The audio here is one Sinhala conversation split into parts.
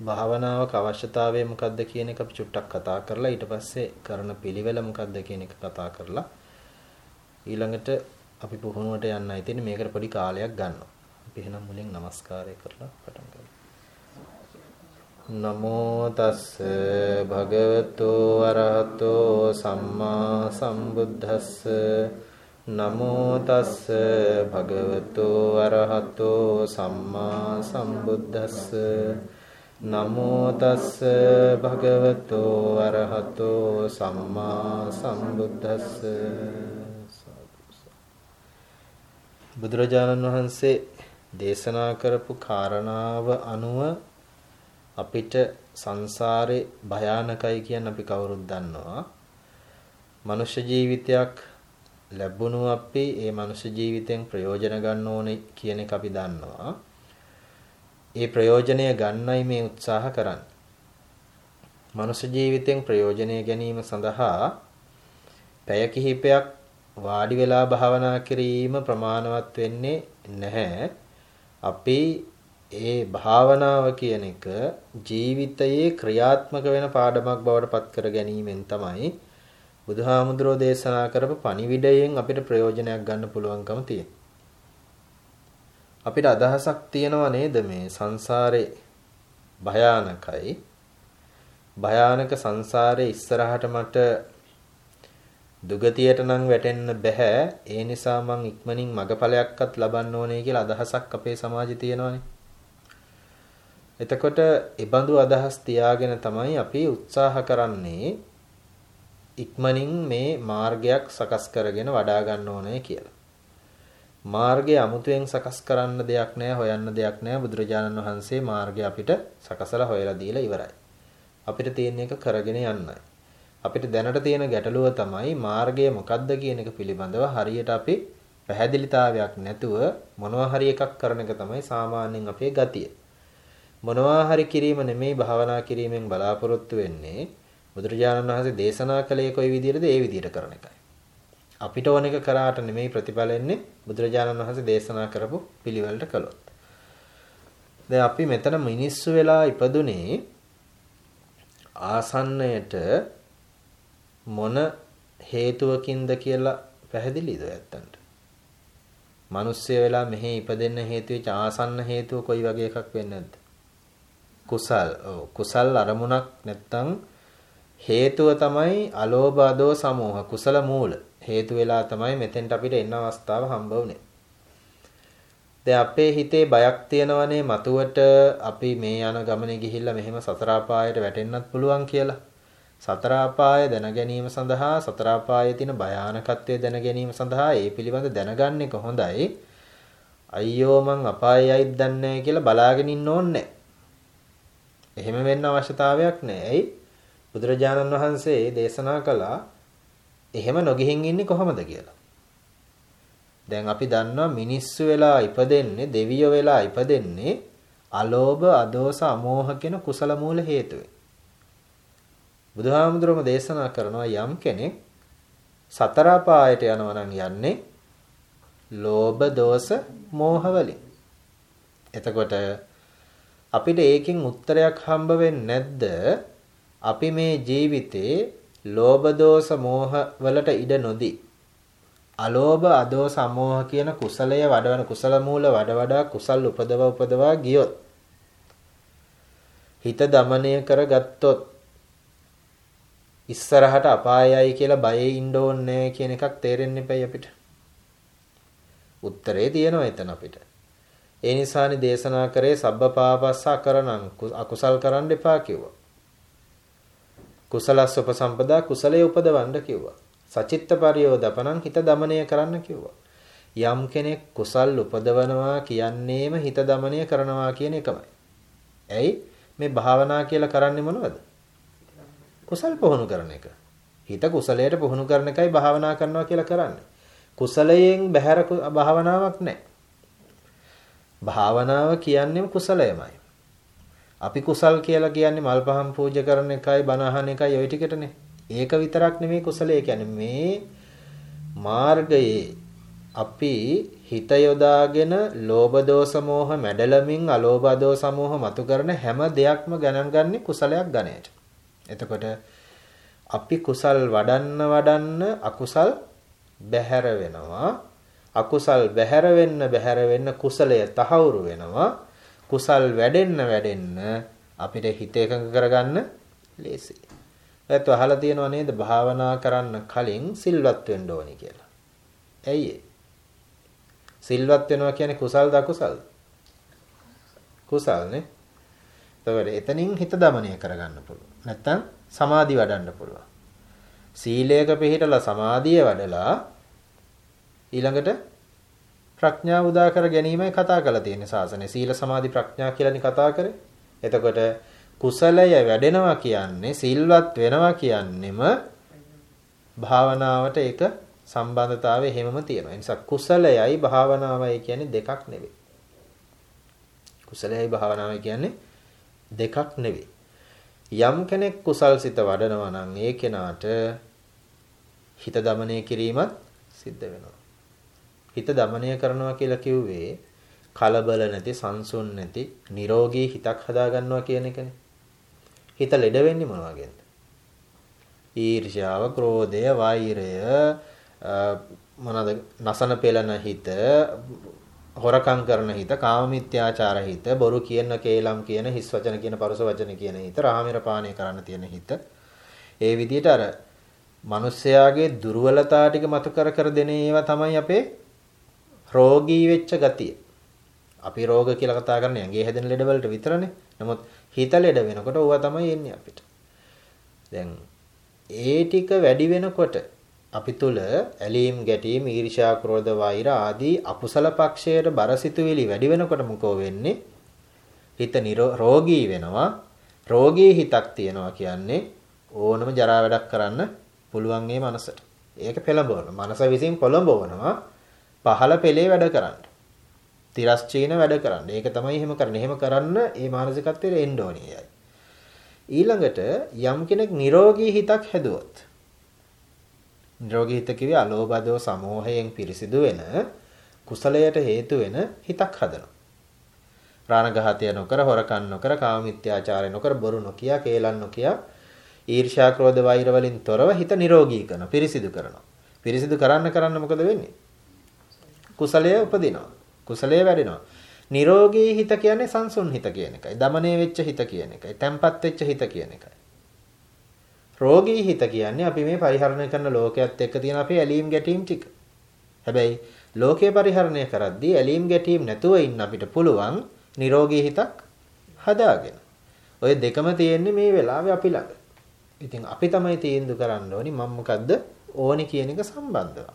භාවනාවක අවශ්‍යතාවය මොකක්ද කියන එක අපි චුට්ටක් කතා කරලා ඊට පස්සේ කරන පිළිවෙල මොකක්ද කියන එක කතා කරලා ඊළඟට අපි පුහුණුවට යන්නයි තියෙන්නේ මේකට පොඩි කාලයක් ගන්නවා. අපි එහෙනම් මුලින් নমස්කාරය කරලා පටන් ගමු. නමෝ තස් භගවතු අරහතෝ සම්මා සම්බුද්දස්ස නමෝ තස් භගවතු අරහතෝ සම්මා සම්බුද්දස්ස නමෝ තස් භගවතු අරහතෝ සම්මා සම්බුද්දස්ස බුදුරජාණන් වහන්සේ දේශනා කරපු කාරණාව අනුව අපිට සංසාරේ භයානකයි කියන අපි කවුරුත් දන්නවා. මනුෂ්‍ය ජීවිතයක් ලැබුණු අපි ඒ මනුෂ්‍ය ජීවිතෙන් ප්‍රයෝජන ගන්න ඕනේ කියන එක අපි දන්නවා. ඒ ප්‍රයෝජනය ගන්නයි මේ උත්සාහ කරන්නේ. මනුෂ්‍ය ජීවිතෙන් ප්‍රයෝජනය ගැනීම සඳහා පැය කිහිපයක් වාඩි වෙලා භාවනා කිරීම ප්‍රමාණවත් වෙන්නේ නැහැ. අපි ඒ භාවනාව කියන එක ජීවිතයේ ක්‍රියාත්මක වෙන පාඩමක් බවට පත් කර ගැනීමෙන් තමයි බුදුහාමුදුරෝ දේශනා කරපු පණිවිඩයෙන් අපිට ප්‍රයෝජනයක් ගන්න පුළුවන්කම තියෙන්නේ. අපිට අදහසක් තියෙනව නේද මේ සංසාරේ භයානකයි. භයානක සංසාරේ ඉස්සරහට මට දුගතියට නම් වැටෙන්න බෑ. ඒ නිසා මං ඉක්මනින් මගපලයක්වත් ලබන්න ඕනේ කියලා අදහසක් අපේ සමාජේ තියෙනවනේ. එතකොට ඒබඳු අදහස් තියාගෙන තමයි අපි උත්සාහ කරන්නේ ඉක්මනින් මේ මාර්ගයක් සකස් කරගෙන වඩා ගන්න ඕනේ කියලා. මාර්ගය අමුතුවෙන් සකස් කරන්න දෙයක් නැහැ, හොයන්න දෙයක් නැහැ. බුදුරජාණන් වහන්සේ මාර්ගය අපිට සකසලා හොයලා දීලා ඉවරයි. අපිට තියෙන එක කරගෙන යන්නයි. අපිට දැනට තියෙන ගැටලුව තමයි මාර්ගය මොකක්ද කියන එක පිළිබඳව හරියට අපි පැහැදිලිතාවයක් නැතුව මොනවා හරි එකක් කරන එක තමයි සාමාන්‍යයෙන් අපේ ගතිය. මොනවා හරි කිරීම නෙමෙයි භාවනා කිරීමෙන් බලාපොරොත්තු වෙන්නේ බුදුරජාණන් වහන්සේ දේශනා කළේ කොයි විදිහටද ඒ විදිහට කරන එකයි. අපිට ඕන එක කරාට නෙමෙයි ප්‍රතිඵල එන්නේ බුදුරජාණන් වහන්සේ දේශනා කරපු පිළිවෙලට කළොත්. දැන් අපි මෙතන මිනිස්සු වෙලා ඉපදුනේ ආසන්නයට මොන හේතුවකින්ද කියලා පැහැදිලිද ඇත්තන්ට? මිනිස්සය වෙලා මෙහි ඉපදෙන්න හේතු වෙච්ච ආසන්න හේතුව කොයි වගේ එකක් වෙන්නේ නැද්ද? කුසල් කුසල් අරමුණක් නැත්තම් හේතුව තමයි අලෝභ අදෝ සමෝහ කුසල මූල හේතු වෙලා තමයි මෙතෙන්ට අපිට එන්න අවස්ථාව හම්බ වුනේ. දැන් අපේ හිතේ බයක් තියෙනවනේ මතුවට අපි මේ යන ගමනේ ගිහිල්ලා මෙහෙම සතර අපායට වැටෙන්නත් පුළුවන් කියලා. සතර අපාය දැන ගැනීම සඳහා සතර අපායේ තියෙන භයානකත්වය දැන ගැනීම සඳහා ඒ පිළිබඳ දැනගන්න එක හොඳයි. අයියෝ මං අපායයිද දන්නේ කියලා බලාගෙන ඉන්න ඕනේ එහෙම වෙන්න අවශ්‍යතාවයක් නැහැ. ඇයි? බුදුරජාණන් වහන්සේ දේශනා කළා එහෙම නොගිහින් ඉන්නේ කොහොමද කියලා. දැන් අපි දන්නවා මිනිස්සු වෙලා ඉපදෙන්නේ දෙවියෝ වෙලා ඉපදෙන්නේ අලෝභ අදෝස අමෝහ කියන කුසල මූල හේතුවෙන්. බුදුහාමුදුරුවෝ දේශනා කරනවා යම් කෙනෙක් සතර පායට යනවා නම් යන්නේ ලෝභ දෝෂ මෝහ වලින්. එතකොට අපිට ඒකෙන් උත්තරයක් හම්බ නැද්ද? අපි මේ ජීවිතේ ලෝභ දෝෂ මෝහ වලට ඉඩ නොදී අලෝභ අදෝස අමෝහ කියන කුසලය වඩවන කුසල මූල වඩ වඩා කුසල් උපදව උපදවා ගියොත් හිත দমনය කරගත්තොත් ඉස්සරහට අපායයි කියලා බයේ ඉන්න ඕනේ කියන එකක් තේරෙන්න එපයි අපිට. උත්තරේ තියෙනවා එතන අපිට. ඒ නිසානේ දේශනා කරේ සබ්බ පාපස්ස අකරණං අකුසල් කරන්න එපා කිව්වා. කුසලස් උපසම්පදා කුසලයේ උපදවන්න කිව්වා. සචිත්ත පරියෝදපණං හිත දමණය කරන්න කිව්වා. යම් කෙනෙක් කුසල් උපදවනවා කියන්නේම හිත දමණය කරනවා කියන එකමයි. ඇයි මේ භාවනා කියලා කරන්නේ මොනවද? කුසල් පුහුණු කරන එක. හිත කුසලයට පුහුණු කරන එකයි භාවනා කරනවා කියලා කරන්නේ. කුසලයෙන් බැහැර භාවනාවක් නැහැ. භාවනාව කියන්නේ කුසලයමයි. අපි කුසල් කියලා කියන්නේ මල් පහන් පූජා කරන එකයි බණ අහන එකයි ওই ටිකටනේ. ඒක විතරක් නෙමෙයි කුසලය කියන්නේ මේ මාර්ගයේ අපි හිත යොදාගෙන ලෝභ දෝෂ මෝහ මැඩලමින් අලෝභ දෝෂ මෝහ මතු කරන හැම දෙයක්ම ගණන් ගන්නේ කුසලයක් ගණයට. එතකොට අපි කුසල් වඩන්න වඩන්න අකුසල් බැහැර වෙනවා. අකුසල් බැහැර වෙන්න බැහැර වෙන්න කුසලය තහවුරු වෙනවා. කුසල් වැඩෙන්න වැඩෙන්න අපිට හිත එකඟ කරගන්න ලේසියි. ඒත් අහලා තියෙනව නේද භාවනා කරන්න කලින් සිල්වත් වෙන්න ඕනේ කියලා. ඇයි සිල්වත් වෙනවා කියන්නේ කුසල්ද අකුසල්ද? කුසල්නේ. එතකොට එතනින් හිත දමනය කරගන්න පුළුවන්. නැත්තම් සමාධි වඩන්න පුළුවන්. සීලයක පිළිහිටලා සමාධිය වඩලා ඊළඟට ප්‍රඥාව උදා කර ගැනීමයි කතා කරලා තියෙන්නේ සාසනය. සීල සමාධි ප්‍රඥා කියලානේ කතා කරේ. එතකොට කුසලය වැඩෙනවා කියන්නේ සිල්වත් වෙනවා කියන්නෙම භාවනාවට ඒක සම්බන්ධතාවය එහෙමම තියෙනවා. ඒ නිසා කුසලයයි භාවනාවයි කියන්නේ දෙකක් නෙවෙයි. කුසලයයි භාවනාවයි කියන්නේ දෙකක් නෙවෙයි. යම් කෙනෙක් කුසල් සිත වඩනවා නම් ඒ කෙනාට හිත දමනය කිරීමත් සිද්ධ වෙනවා. හිත দমনය කරනවා කියලා කිව්වේ කලබල නැති, සංසුන් නැති, නිරෝගී හිතක් හදාගන්නවා කියන එකනේ. හිත ලෙඩ වෙන්නේ මොන වගේද? ඊර්ෂ්‍යාව, ක්‍රෝධය, වෛරය මොනවාද? නසන පෙළන හිත, හොරකම් කරන හිත, කාමමිත්‍යාචාර හිත, බොරු කියන කේලම් කියන හිස් වචන කියන පරුස වචන කියන හිත, රාමිර පානය කරන්න තියෙන හිත. ඒ විදිහට අර මිනිස්යාගේ දුර්වලතා ටික මතු කර කර දෙන ඒවා තමයි අපේ රෝගී වෙච්ච ගතිය. අපි රෝග කියලා කතා කරන්නේ ඇඟේ හැදෙන ලෙඩ වලට විතරනේ. නමුත් හිත ලෙඩ වෙනකොට ඕවා තමයි එන්නේ අපිට. දැන් ඒ ටික වැඩි වෙනකොට අපි තුල ඇලීම් ගැටීම් ඊර්ෂ්‍යා ක්‍රෝධ වෛර ආදී අකුසල පක්ෂයට බරසිතුවිලි වැඩි වෙනකොට මොකෝ වෙන්නේ හිත රෝගී වෙනවා රෝගී හිතක් තියනවා කියන්නේ ඕනම ජරා වැඩක් කරන්න පුළුවන් මේ මනසට ඒක පෙළඹවන මනස විසින් පොළඹවනවා පහළ පෙළේ වැඩ කරන්න තිරස්චීන වැඩ කරන්න ඒක තමයි එහෙම කරන්නේ එහෙම කරන්න ඒ මානසිකත්වයට එන්න ඕනේ ඊළඟට යම් කෙනෙක් නිරෝගී හිතක් හැදුවොත් නිරෝගී හිත කිව්වේ අලෝභ දෝ සමෝහයෙන් පිරිසිදු වෙන කුසලයට හේතු වෙන හිතක් හදනවා. ප්‍රාණඝාතය නොකර හොරකම් නොකර කාමමිත්‍යාචාරය නොකර බොරු නොකිය කේලම් නොකිය ඊර්ෂ්‍යා ක්‍රෝධ වෛර වලින් තොරව හිත නිරෝගී කරන පිරිසිදු කරනවා. පිරිසිදු කරන්න කරන්න මොකද වෙන්නේ? කුසලය උපදිනවා. කුසලය වැඩෙනවා. නිරෝගී හිත කියන්නේ සංසුන් හිත කියන එකයි. දමණය වෙච්ච හිත කියන එකයි. තැම්පත් වෙච්ච හිත කියන එකයි. රෝගී හිත කියන්නේ අපි මේ පරිහරණය කරන ලෝකයේත් එක්ක තියෙන අපේ ඇලීම් ගැටීම් ටික. හැබැයි ලෝකේ පරිහරණය කරද්දී ඇලීම් ගැටීම් නැතුව ඉන්න අපිට පුළුවන් නිරෝගී හිතක් හදාගෙන. ඔය දෙකම තියෙන්නේ මේ වෙලාවේ අපි ළඟ. ඉතින් අපි තමයි තීන්දුව කරන්න ඕනි මම මොකද්ද ඕනි කියන එක සම්බන්ධව.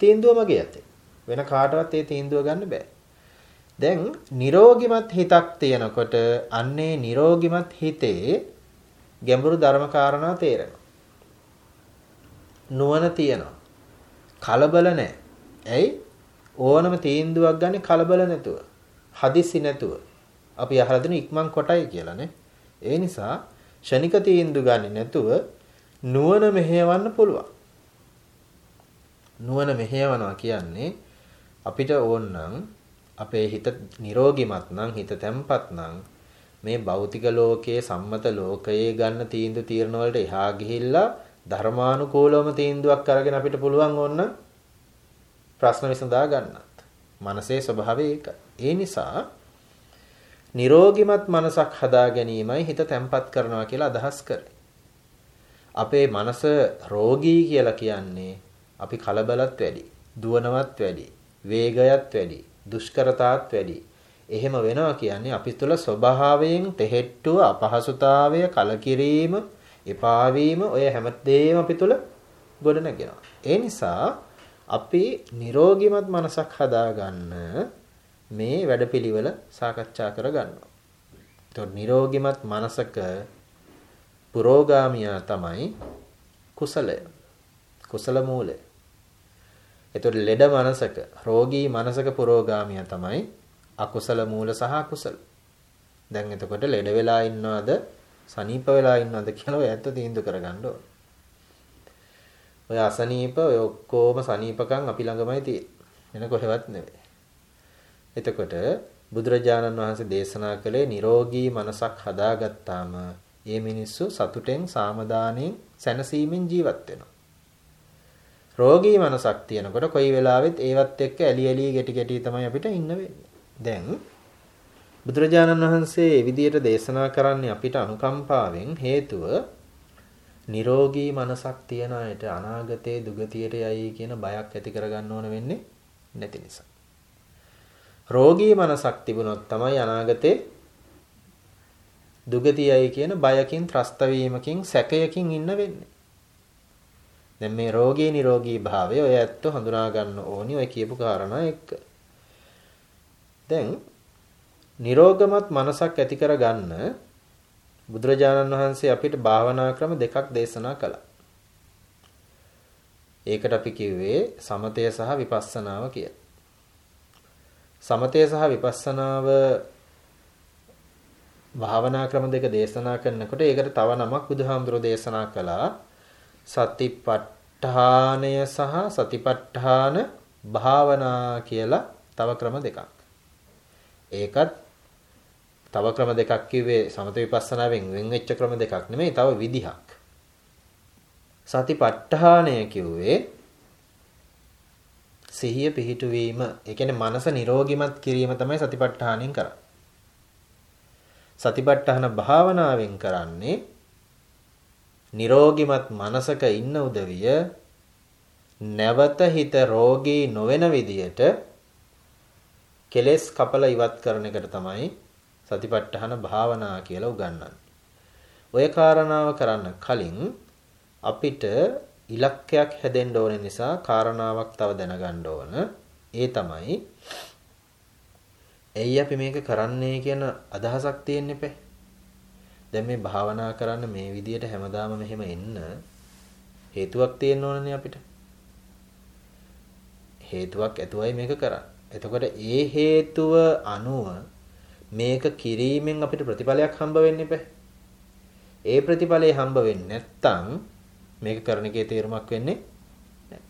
තීන්දුව මගේ අතේ. වෙන කාටවත් ඒ තීන්දුව ගන්න බෑ. දැන් නිරෝගිමත් හිතක් තියෙනකොට අන්නේ නිරෝගිමත් හිතේ ගැඹුරු ධර්ම කාරණා තේරෙනවා. නුවණ තියෙනවා. කලබල නැහැ. ඇයි? ඕනම තීන්දුවක් ගන්න කලබල නැතුව. හදිස්සි නැතුව. අපි අහලා දෙන ඉක්මන් කොටයි කියලානේ. ඒ නිසා ෂණික තීන්දුව ගන්න නැතුව නුවණ මෙහෙයවන්න පුළුවන්. නුවණ මෙහෙයවනවා කියන්නේ අපිට ඕනනම් අපේ හිත නිරෝගිමත් නම් හිත තැම්පත් නම් මේ භෞතික ලෝකයේ සම්මත ලෝකයේ ගන්න තීන්දුව తీරන වලට එහා ගිහිල්ලා ධර්මානුකූලවම තීන්දුවක් අරගෙන අපිට පුළුවන් ඕන්න ප්‍රශ්න විසඳා ගන්නත්. මනසේ ස්වභාවය ඒකයි. ඒ නිසා නිරෝගිමත් මනසක් හදා ගැනීමයි හිත තැම්පත් කරනවා කියලා අදහස් කරේ. අපේ මනස රෝගී කියලා කියන්නේ අපි කලබලත් වැඩි, දුවනවත් වැඩි, වේගයත් වැඩි, දුෂ්කරතාවත් වැඩි. එහෙම වෙනවා කියන්නේ අපි තුළ ස්වභාවයෙන් තෙහෙට්ටුව අපහසුතාවය කලකිරීම එපා වීම ඔය හැමදේම අපි තුළ ගොඩ නැගෙනවා. ඒ නිසා අපි නිරෝගිමත් මනසක් හදාගන්න මේ වැඩපිළිවෙල සාකච්ඡා කරගන්නවා. එතකොට නිරෝගිමත් මනසක පුරෝගාමියා තමයි කුසලය. කුසල මූලය. එතකොට ලෙඩ මනසක රෝගී මනසක පුරෝගාමියා තමයි අකුසල මූල සහ අකුසල. දැන් එතකොට ලෙඩ වෙලා ඉන්නවද සනීප වෙලා ඉන්නවද කියලා ඔය ඇත්ත තීන්දුව කරගන්න ඕන. ඔය අසනීප ඔය ඔක්කොම සනීපකම් අපි ළඟමයි තියෙන්නේ. වෙන කොහෙවත් නෙවෙයි. එතකොට බුදුරජාණන් වහන්සේ දේශනා කළේ නිරෝගී මනසක් හදාගත්තාම ඒ මිනිස්සු සතුටෙන් සාමදානෙන් සැනසීමෙන් ජීවත් වෙනවා. රෝගී මනසක් තියෙනකොට කොයි වෙලාවෙත් ඒවත් එක්ක ඇලි ඇලි ගැටි ගැටි තමයි අපිට ඉන්න වෙන්නේ. දැන් බුදුරජාණන් වහන්සේ මේ විදියට දේශනා කරන්නේ අපිට අනුකම්පාවෙන් හේතුව නිරෝගී මනසක් තියන අයට අනාගතයේ දුගතියට යයි කියන බයක් ඇති කරගන්න ඕන වෙන්නේ නැති නිසා. රෝගී මනසක් තිබුණොත් තමයි අනාගතේ දුගතියයි කියන බයකින් ත්‍රස්ත වීමකින් සැකයකින් ඉන්න වෙන්නේ. දැන් මේ රෝගී නිරෝගී භාවය ඔය ඇත්ත හඳුනා ගන්න ඕනි ඔය කියපු කාරණා එක්ක. දැන් නිරෝගමත් මනසක් ඇති කර ගන්න බුදුරජාණන් වහන්සේ අපිට භාවනා ක්‍රම දෙකක් දේශනා කළා. ඒකට අපි කිව්වේ සමතය සහ විපස්සනාව කියලා. සමතය සහ විපස්සනාව භාවනා ක්‍රම දෙක දේශනා කරනකොට ඒකට තව නමක් බුදුහාමුදුරෝ දේශනා කළා සතිපට්ඨානය සහ සතිපට්ඨාන භාවනා කියලා තව ක්‍රම දෙකක්. ඒකත් තව ක්‍රම දෙකක් කිව්වේ සමත විපස්සනාවෙන් වෙන් වෙච්ච ක්‍රම දෙකක් නෙමෙයි තව විදිහක්. සතිපට්ඨානය කිව්වේ සිහිය පිහිටුවීම. ඒ කියන්නේ මනස නිරෝගිමත් කිරීම තමයි සතිපට්ඨානෙන් කරන්නේ. සතිපට්ඨාන භාවනාවෙන් කරන්නේ නිරෝගිමත් මනසක ඉන්න උදවිය නැවත හිත රෝගී නොවන විදියට කෙලෙස් කපල ඉවත් කරන එකට තමයි සතිපට්ඨාන භාවනා කියලා උගන්වන්නේ. ඔය කාරණාව කරන්න කලින් අපිට ඉලක්කයක් හැදෙන්න ඕන නිසා කාරණාවක් තව දැනගන්න ඕන. ඒ තමයි ඇයි අපි මේක කරන්නේ කියන අදහසක් තියෙන්න එපේ. දැන් මේ භාවනා කරන්න මේ විදියට හැමදාම මෙහෙම එන්න හේතුවක් තියෙන්න ඕනනේ අපිට. හේතුවක් ඇතුවයි මේක කරන්නේ. එතකොට ඒ හේතුව අනුව මේක කිරීමෙන් අපිට ප්‍රතිඵලයක් හම්බ වෙන්න එපේ. ඒ ප්‍රතිඵලය හම්බ වෙන්නේ නැත්තම් මේක කරන එකේ තේරුමක් වෙන්නේ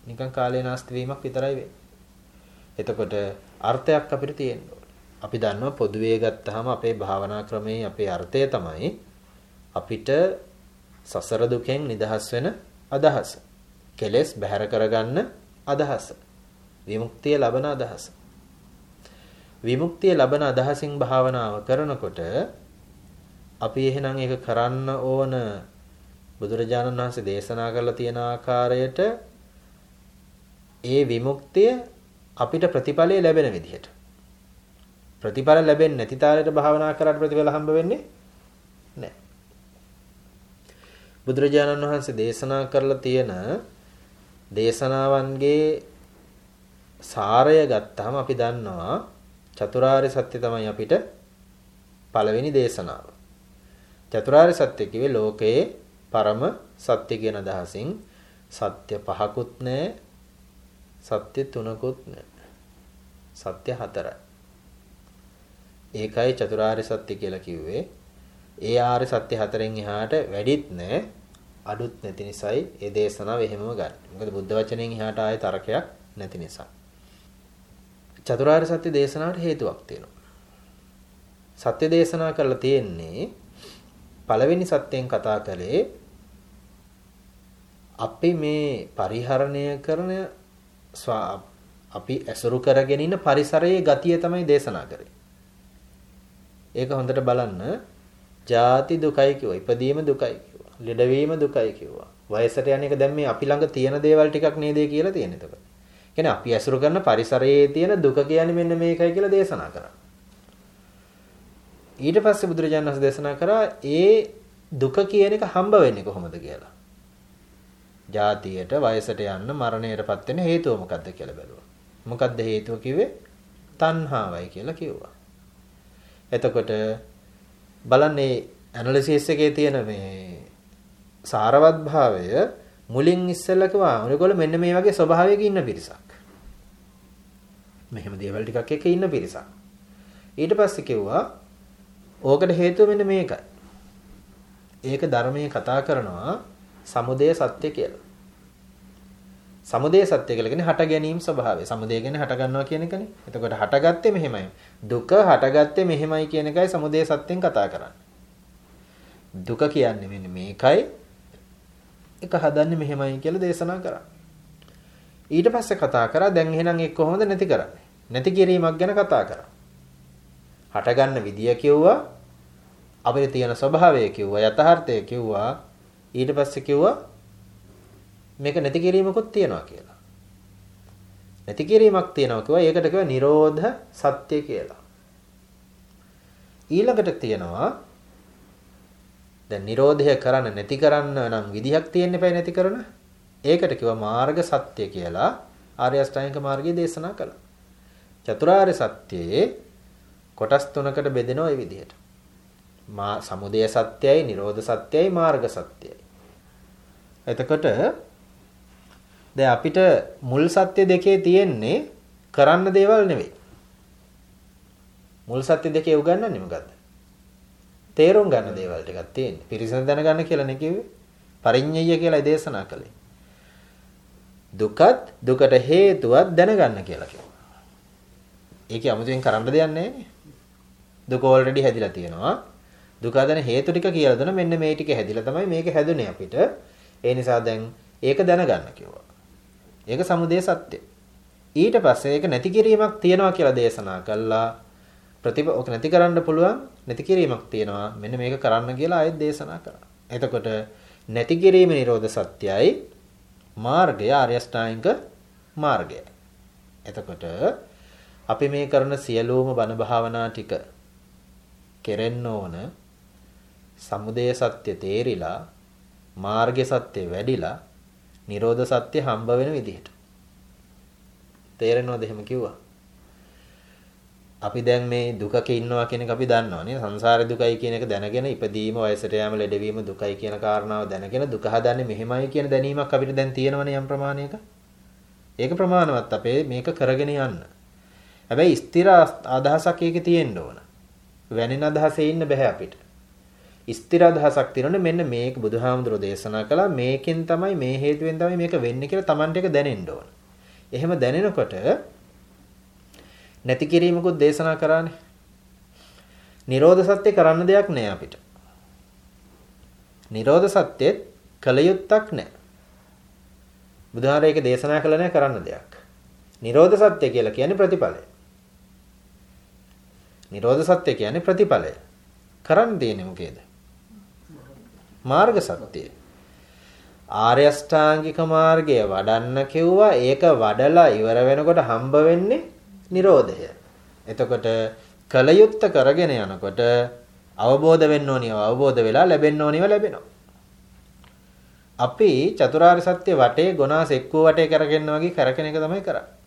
නිකන් කාලේ නාස්ති වීමක් විතරයි වෙන්නේ. එතකොට අර්ථයක් අපිට තියෙන්න අපි දන්නවා පොදුවේ ගත්තාම අපේ භාවනා ක්‍රමයේ අපේ අර්ථය තමයි අපිට සසර දුකෙන් නිදහස් වෙන අදහස. කෙලෙස් බැහැර කරගන්න අදහස. විමුක්තිය ලබන අදහස. විමුක්තිය ලබන අදහසින් භාවනාව කරනකොට අපි එහෙනම් ඒක කරන්න ඕන බුදුරජාණන් වහන්සේ දේශනා කරලා තියෙන ආකාරයට ඒ විමුක්තිය අපිට ප්‍රතිඵලය ලැබෙන විදිහට ප්‍රතිඵල ලැබෙන්නේ නැති තාලෙට භාවනා කරාට ප්‍රතිඵල හම්බ වෙන්නේ නැහැ. බුදුරජාණන් වහන්සේ දේශනා කරලා තියෙන දේශනාවන්ගේ සාරය ගත්තාම අපි දන්නවා චතුරාර්ය සත්‍ය තමයි අපිට පළවෙනි දේශනාව. චතුරාර්ය සත්‍ය කිව්වේ ලෝකයේ පරම සත්‍ය කියන අදහසින් සත්‍ය පහකුත් නැහැ සත්‍ය තුනකුත් නැහැ සත්‍ය හතරයි. ඒකයි චතුරාර්ය සත්‍ය කියලා කිව්වේ. ඒ ආර්ය සත්‍ය හතරෙන් එහාට වැඩිත් නැහැ අඩුත් නැති නිසායි ඒ දේශනාව එහෙමම ගන්න. මොකද බුද්ධ වචනයෙන් එහාට ආයේ තරකයක් නැති නිසා. චතුරාර්ය සත්‍ය දේශනාවට හේතුවක් තියෙනවා. සත්‍ය දේශනා කරලා තියෙන්නේ පළවෙනි සත්‍යයෙන් කතා කළේ අපි මේ පරිහරණය කරන අපි ඇසුරු කරගෙන ඉන්න පරිසරයේ ගතිය තමයි දේශනා කරේ. ඒක හොඳට බලන්න. ජාති දුකයි කිව්වා. ඉපදීම දුකයි කිව්වා. ලෙඩවීම දුකයි කිව්වා. වයසට යන එක දැන් මේ අපි ළඟ තියෙන දේවල් ටිකක් නේද කියලා තියෙන එතකොට. කියන්නේ අපි ඇසුරු කරන පරිසරයේ තියෙන දුක කියන්නේ මෙන්න මේකයි කියලා දේශනා කරා. ඊට පස්සේ බුදුරජාණන් වහන්සේ දේශනා කරා ඒ දුක කියන එක හම්බ වෙන්නේ කොහොමද කියලා. ජාතියට වයසට යන්න මරණයටපත් වෙන හේතුව මොකද්ද කියලා බැලුවා. මොකද්ද හේතුව කිව්වේ? තණ්හාවයි කියලා කිව්වා. එතකොට බලන්නේ ඇනලිසිස් එකේ තියෙන මේ සාරවත් භාවය මුලින් ඉස්සෙල්ලා කිව්වා ඔයගොල්ලෝ මෙන්න මේ වගේ ස්වභාවයක ඉන්න පිරිසක්. මෙහෙම දේවල් ටිකක් එක ඉන්න පිරිසක්. ඊට පස්සේ කිව්වා ඕකට හේතුව මෙන්න මේකයි. ඒක ධර්මයේ කතා කරනවා සමුදය සත්‍ය කියලා. සමුදය සත්‍ය කියලා කියන්නේ හට ගැනීම ස්වභාවය. සමුදය කියන්නේ හට ගන්නවා කියන එකනේ. එතකොට හටගත්තේ මෙහෙමයි. දුක හටගත්තේ මෙහෙමයි කියන එකයි සමුදය සත්‍යෙන් කතා කරන්නේ. දුක කියන්නේ මෙන්න මේකයි. එක හදන්නේ මෙහෙමයි කියලා දේශනා කරා. ඊට පස්සේ කතා කරා දැන් එහෙනම් ඒක කොහොමද නැති කරන්නේ? නැති කිරීමක් ගැන කතා කරා. හටගන්න විදිය කිව්වා අපිට තියෙන ස්වභාවය කිව්වා යථාර්ථය කිව්වා ඊට පස්සේ කිව්වා මේක නැති කිරීමකුත් තියෙනවා කියලා. නැති කිරීමක් තියෙනවා කිව්වා ඒකට කියව නිරෝධ සත්‍ය කියලා. ඊළඟට තියෙනවා දැන් නිරෝධය කරන්න නැති කරන්න නම් විදිහක් තියෙන්න එපා නැති කරන. ඒකට කිව්වා මාර්ග සත්‍ය කියලා ආර්ය අෂ්ටාංගික මාර්ගය දේශනා කළා. චතුරාර්ය සත්‍යයේ කොටස් තුනකට බෙදෙනවා මේ විදිහට. මා සමුදය සත්‍යයි, නිරෝධ සත්‍යයි, මාර්ග සත්‍යයි. එතකොට දැන් අපිට මුල් සත්‍ය දෙකේ තියෙන්නේ කරන්න දේවල් නෙවෙයි. මුල් සත්‍ය දෙකේ උගන්වන්නේ මොකද්ද? තේරුම් ගන්න දේවල් ටිකක් තියෙන්නේ. පිරිසිදු දැනගන්න කියලා නේ කිව්වේ. පරිඤ්ඤය කියලා දේශනා කළේ. දුකත් දුකට හේතුවක් දැනගන්න කියලා කිව්වා. ඒකේ 아무තෙන් කරන්න දෙයක් නැහැ දුක ඕල්රෙඩි හැදිලා තියෙනවා. දුක හදන හේතු ටික කියලා දෙන මෙන්න මේ ටික හැදිලා තමයි මේක හැදුනේ අපිට. ඒ නිසා දැන් ඒක දැනගන්න කිව්වා. ඒක සමුදය සත්‍ය. ඊට පස්සේ ඒක නැති කිරීමක් තියනවා කියලා දේශනා කළා. ප්‍රතිප ඔක නැති කරන්න පුළුවන් නැති කිරීමක් තියෙනවා. මෙන්න මේක කරන්න කියලා ආයෙත් දේශනා කරා. එතකොට නැති කිරීම නිරෝධ සත්‍යයි මාර්ගය ආර්ය අෂ්ටාංගික මාර්ගය. එතකොට අපි මේ කරන සියලුම බණ භාවනා ටික කෙරෙන්න ඕන සමුදය සත්‍ය තේරිලා මාර්ගය සත්‍ය වැඩිලා නිරෝධ සත්‍ය හම්බ වෙන විදිහට. තේරෙනවද එහෙම කිව්වා? අපි දැන් මේ දුකක ඉන්නවා කියන එක අපි දන්නවනේ. සංසාර දුකයි කියන එක දැනගෙන ඉපදීම, වයසට යාම, ලෙඩවීම දුකයි කියන කාරණාව දැනගෙන දුක හදන්නේ මෙහෙමයි කියන දැනීමක් අපිට දැන් තියෙනවනේ යම් ප්‍රමාණයක. ඒක ප්‍රමාණවත් අපේ මේක කරගෙන යන්න. හැබැයි ස්ථිර අදහසක් ඒකේ තියෙන්න ඕන. වැනෙන අදහසේ ඉන්න බෑ අපිට. ස්ථිර අදහසක් තියෙනනේ මෙන්න මේක බුදුහාමුදුරෝ දේශනා කළා මේකෙන් තමයි මේ හේතුවෙන් තමයි මේක වෙන්නේ කියලා Tamanට එක දැනෙන්න ඕන. එහෙම දැනෙනකොට නැති කිරීමකුත් දේශනා කරානේ. නිරෝධ සත්‍ය කරන්න දෙයක් නෑ අපිට. නිරෝධ සත්‍යෙත් කලයුත්තක් නෑ. බුදුහාරය ඒක දේශනා කළ නෑ කරන්න දෙයක්. නිරෝධ සත්‍ය කියලා කියන්නේ ප්‍රතිඵලය. නිරෝධ සත්‍ය කියන්නේ ප්‍රතිඵලය. කරන්න දෙන්නේ මොකේද? මාර්ග සත්‍යය. ආර්ය අෂ්ටාංගික මාර්ගය වඩන්න කිව්වා ඒක වඩලා ඉවර වෙනකොට හම්බ වෙන්නේ Nirodhaය. එතකොට කලයුත්ත කරගෙන යනකොට අවබෝධ වෙන්න ඕනිව අවබෝධ වෙලා ලැබෙන්න ඕනිව ලැබෙනවා. අපි චතුරාර්ය සත්‍ය වටේ ගොනාස් එක්කෝ වටේ කරගෙන වගේ කරකෙන එක තමයි කරන්නේ.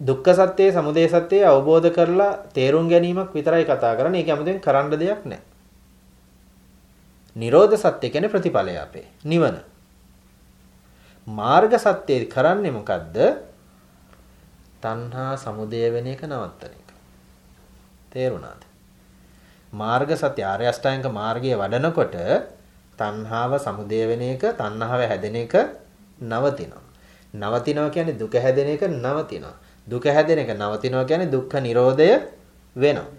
දුක්ඛ සත්‍යයේ සමුදය සත්‍යයේ අවබෝධ කරලා තේරුම් ගැනීමක් විතරයි කතා කරන්නේ. ඒක 아무තෙන් කරන්න දෙයක් නැහැ. නිරෝධ සත්‍ය කියන්නේ ප්‍රතිඵලය අපේ. නිවන. මාර්ග සත්‍යය කරන්නේ මොකද්ද? තණ්හා සමුදය වෙන එක නවත්තන එක. තේරුණාද? මාර්ග සත්‍ය ආර්ය අෂ්ටාංග මාර්ගයේ වඩනකොට තණ්හාව සමුදය වෙන එක, තණ්හාව හැදෙන එක නවතිනවා. නවතිනවා කියන්නේ දුක හැදෙන එක නවතිනවා. දුක හැදෙන එක නවතිනවා කියන්නේ දුක්ඛ නිරෝධය වෙනවා.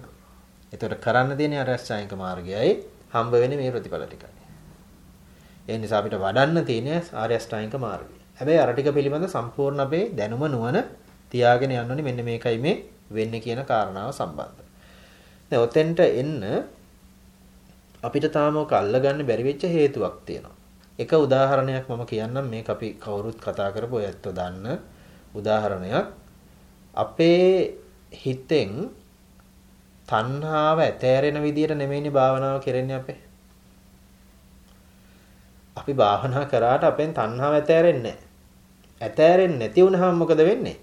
එතකොට කරන්න තියෙන්නේ ආර්ය අෂ්ටාංග මාර්ගයයි හම්බ වෙන්නේ මේ ප්‍රතිඵල ටිකයි. ඒ නිසා අපිට වඩන්න තියෙන්නේ ආර්ය අෂ්ටාංගික මාර්ගය. හැබැයි අර ටික පිළිබඳ සම්පූර්ණ අපේ දැනුම නුවණ තියාගෙන යන්න ඕනේ මෙන්න මේකයි මේ වෙන්නේ කියන කාරණාව සම්බන්ධ. දැන් ඔතෙන්ට එන්න අපිට තාම ඔක අල්ලගන්න බැරි වෙච්ච හේතුවක් තියෙනවා. එක උදාහරණයක් මම කියන්නම් මේක අපි කවුරුත් කතා කරපු ඇත්ත දන්න උදාහරණයක්. අපේ හිතෙන් තණ්හාව ඇතෑරෙන විදියට නෙමෙයිනේ භාවනාව කරන්නේ අපේ. අපි භාවනා කරාට අපෙන් තණ්හාව ඇතෑරෙන්නේ නැහැ. ඇතෑරෙන්නේ නැති වුනහම මොකද වෙන්නේ?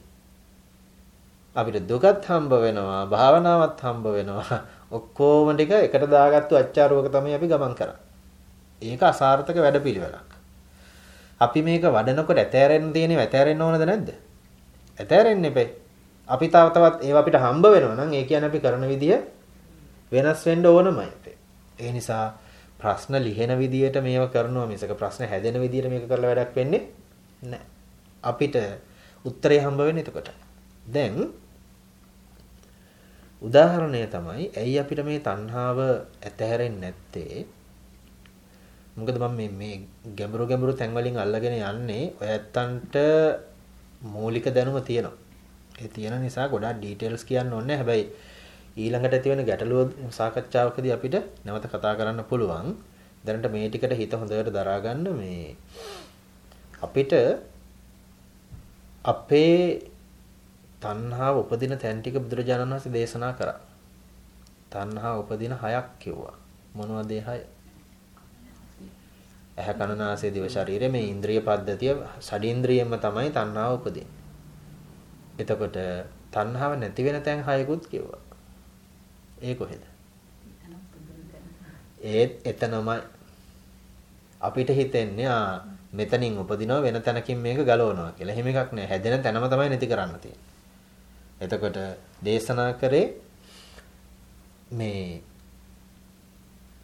අපිට දුකත් හම්බ වෙනවා, භාවනාවත් හම්බ වෙනවා. ඔක්කොම ටික එකට දාගත්තු අච්චාරුවක තමයි අපි ගමන් කරන්නේ. ඒක අසාර්ථක වැඩපිළිවෙලක්. අපි මේක වඩනකොට ඇතෑරෙන්න තියෙනේ ඇතෑරෙන්න ඕනද නැද්ද? ඇතෑරෙන්න එපේ. අපි තව තවත් ඒවා අපිට හම්බ වෙනවා නම් ඒ කියන්නේ අපි කරන විදිය වෙනස් වෙන්න ඕනමයි. ඒ නිසා ප්‍රශ්න ලිහෙන විදියට මේව කරනවා මිසක ප්‍රශ්න හැදෙන විදියට මේක කරලා වැඩක් වෙන්නේ නෑ. අපිට උත්තරේ හම්බ වෙන්නේ එතකොට. දැන් උදාහරණය තමයි ඇයි අපිට මේ තණ්හාව ඇතහැරෙන්නේ නැත්තේ? මොකද මම මේ මේ ගැඹුරු ගැඹුරු තැන් වලින් අල්ලගෙන යන්නේ ඔය ඇත්තන්ට මූලික දැනුම තියෙනවා. ඒ තියෙන නිසා ගොඩාක් ඩීටේල්ස් කියන්න ඕනේ. හැබැයි ඊළඟට ඇති වෙන ගැටලුව සාකච්ඡාවකදී අපිට නැවත කතා කරන්න පුළුවන්. දැනට මේ ටිකට හිත හොඳට දරා ගන්න මේ අපිට අපේ තණ්හාව උපදින තැන් ටික බුදුරජාණන් වහන්සේ දේශනා කරා. තණ්හාව උපදින හයක් කිව්වා. මොනවද ඒ හය? ඇහැ කන නාසය දිව ශරීරය මේ ඉන්ද්‍රිය පද්ධතිය ෂඩින්ද්‍රියෙන්ම තමයි තණ්හාව උපදින්නේ. එතකොට තණ්හාව නැති වෙන තැන් හයකුත් කිව්වා. ඒ කොහෙද? ඒත් එතනමයි අපිට හිතෙන්නේ ආ මෙතනින් උපදිනවා වෙන තැනකින් මේක ගලවනවා කියලා. එහෙම එකක් නෑ. හැදෙන තැනම තමයි නැති කරන්න තියෙන්නේ. එතකොට දේශනා කරේ මේ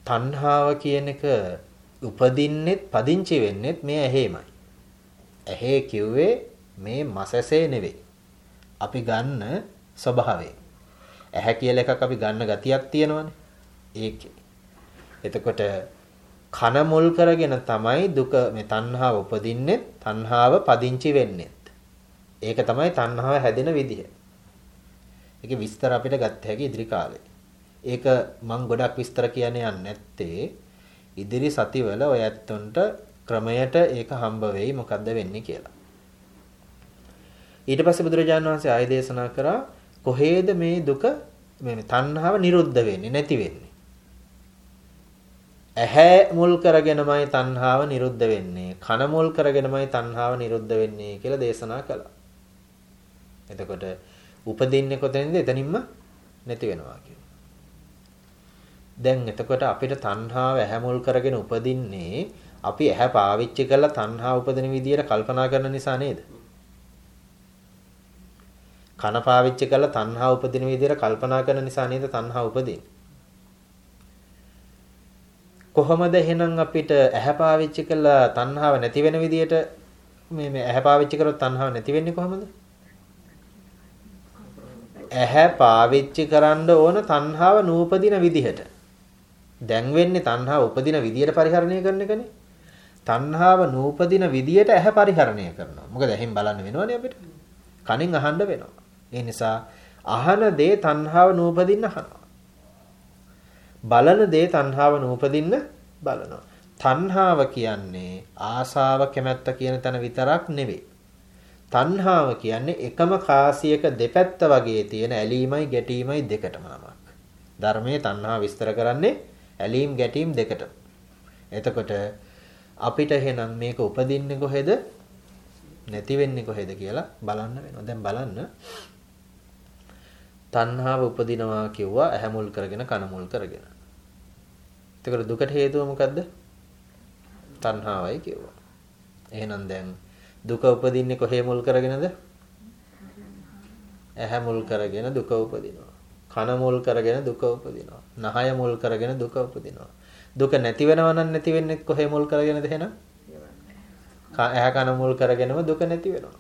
තණ්හාව කියන එක උපදින්නෙත් පදිංචි වෙන්නෙත් මේ ඇහෙමයි. ඇහි කිව්වේ මේ මසසේ නෙවෙයි. අපි ගන්න ස්වභාවය. ඇහැ කියලා එකක් අපි ගන්න ගතියක් තියෙනවනේ. ඒකේ. එතකොට කන මුල් කරගෙන තමයි දුක මේ තණ්හාව උපදින්නේ තණ්හාව පදිංචි වෙන්නේ. ඒක තමයි තණ්හාව හැදෙන විදිහ. ඒකේ විස්තර අපිට ගත්ත හැකි ඉදිරි කාලේ. ඒක මම ගොඩක් විස්තර කියන්නේ නැත්තේ ඉදිරි සතිවල ඔය ඇත්තොන්ට ක්‍රමයට ඒක හම්බ වෙයි මොකද්ද වෙන්නේ කියලා. ඊට පස්සේ බුදුරජාණන් වහන්සේ ආය දේශනා කරා කොහේද මේ දුක මේ තණ්හාව නිරුද්ධ වෙන්නේ නැති වෙන්නේ. ඇහැ මුල් කරගෙනමයි තණ්හාව නිරුද්ධ වෙන්නේ. කන මුල් කරගෙනමයි තණ්හාව නිරුද්ධ වෙන්නේ කියලා දේශනා කළා. එතකොට උපදින්නේ කොතැනද? එතනින්ම නැති වෙනවා දැන් එතකොට අපිට තණ්හාව ඇහැ මුල් කරගෙන උපදින්නේ අපි ඇහැ පාවිච්චි කරලා තණ්හාව උපදින විදියට කල්පනා කරන නිසා නේද? කන පාවිච්චි කරලා තණ්හාව උපදින විදියට කල්පනා කරන නිසා නේද තණ්හාව උපදින්නේ? කොහොමද එහෙනම් අපිට ඇහැ පාවිච්චි කරලා තණ්හාව නැති වෙන විදියට මේ මේ ඇහැ පාවිච්චි කරොත් තණ්හාව නැති වෙන්නේ කොහොමද? ඇහැ පාවිච්චි කරන්න ඕන තණ්හාව නූපදින විදිහට. දැන් වෙන්නේ තණ්හාව උපදින විදියට පරිහරණය කරන එකනේ. තණ්හාව නූපදින විදියට ඇහැ පරිහරණය කරනවා. මොකද ඇහෙන් බලන්න වෙනවනේ අපිට. කනෙන් අහන්න වෙනවා. ඒ නිසා අහන දේ තණ්හාව නූපදින්න අහනවා. බලන දේ තණ්හාව නූපදින්න බලනවා. තණ්හාව කියන්නේ ආසාව කැමැත්ත කියන තැන විතරක් නෙවෙයි. තණ්හාව කියන්නේ එකම කාසියක දෙපැත්ත වගේ තියෙන ඇලීමයි ගැටීමයි දෙකටම නමක්. ධර්මයේ තණ්හා විස්තර කරන්නේ ඇලීම් ගැටීම් දෙකටම. එතකොට අපිට එහෙනම් මේක උපදින්නේ කොහෙද? නැති වෙන්නේ කොහෙද කියලා බලන්න වෙනවා. දැන් බලන්න තණ්හාව උපදිනවා කිව්වා ඇහැ මුල් කරගෙන කන මුල් කරගෙන. එතකොට දුකට හේතුව මොකද්ද? තණ්හාවයි කිව්වා. එහෙනම් දැන් දුක උපදින්නේ කොහේ මුල් කරගෙනද? ඇහැ මුල් කරගෙන දුක උපදිනවා. කන මුල් කරගෙන දුක උපදිනවා. නහය මුල් කරගෙන දුක උපදිනවා. දුක නැති වෙනව නම් නැති වෙන්නේ කොහේ මුල් කරගෙනද එහෙනම්? ඇහැ කන මුල් කරගෙනම දුක නැති වෙනවා.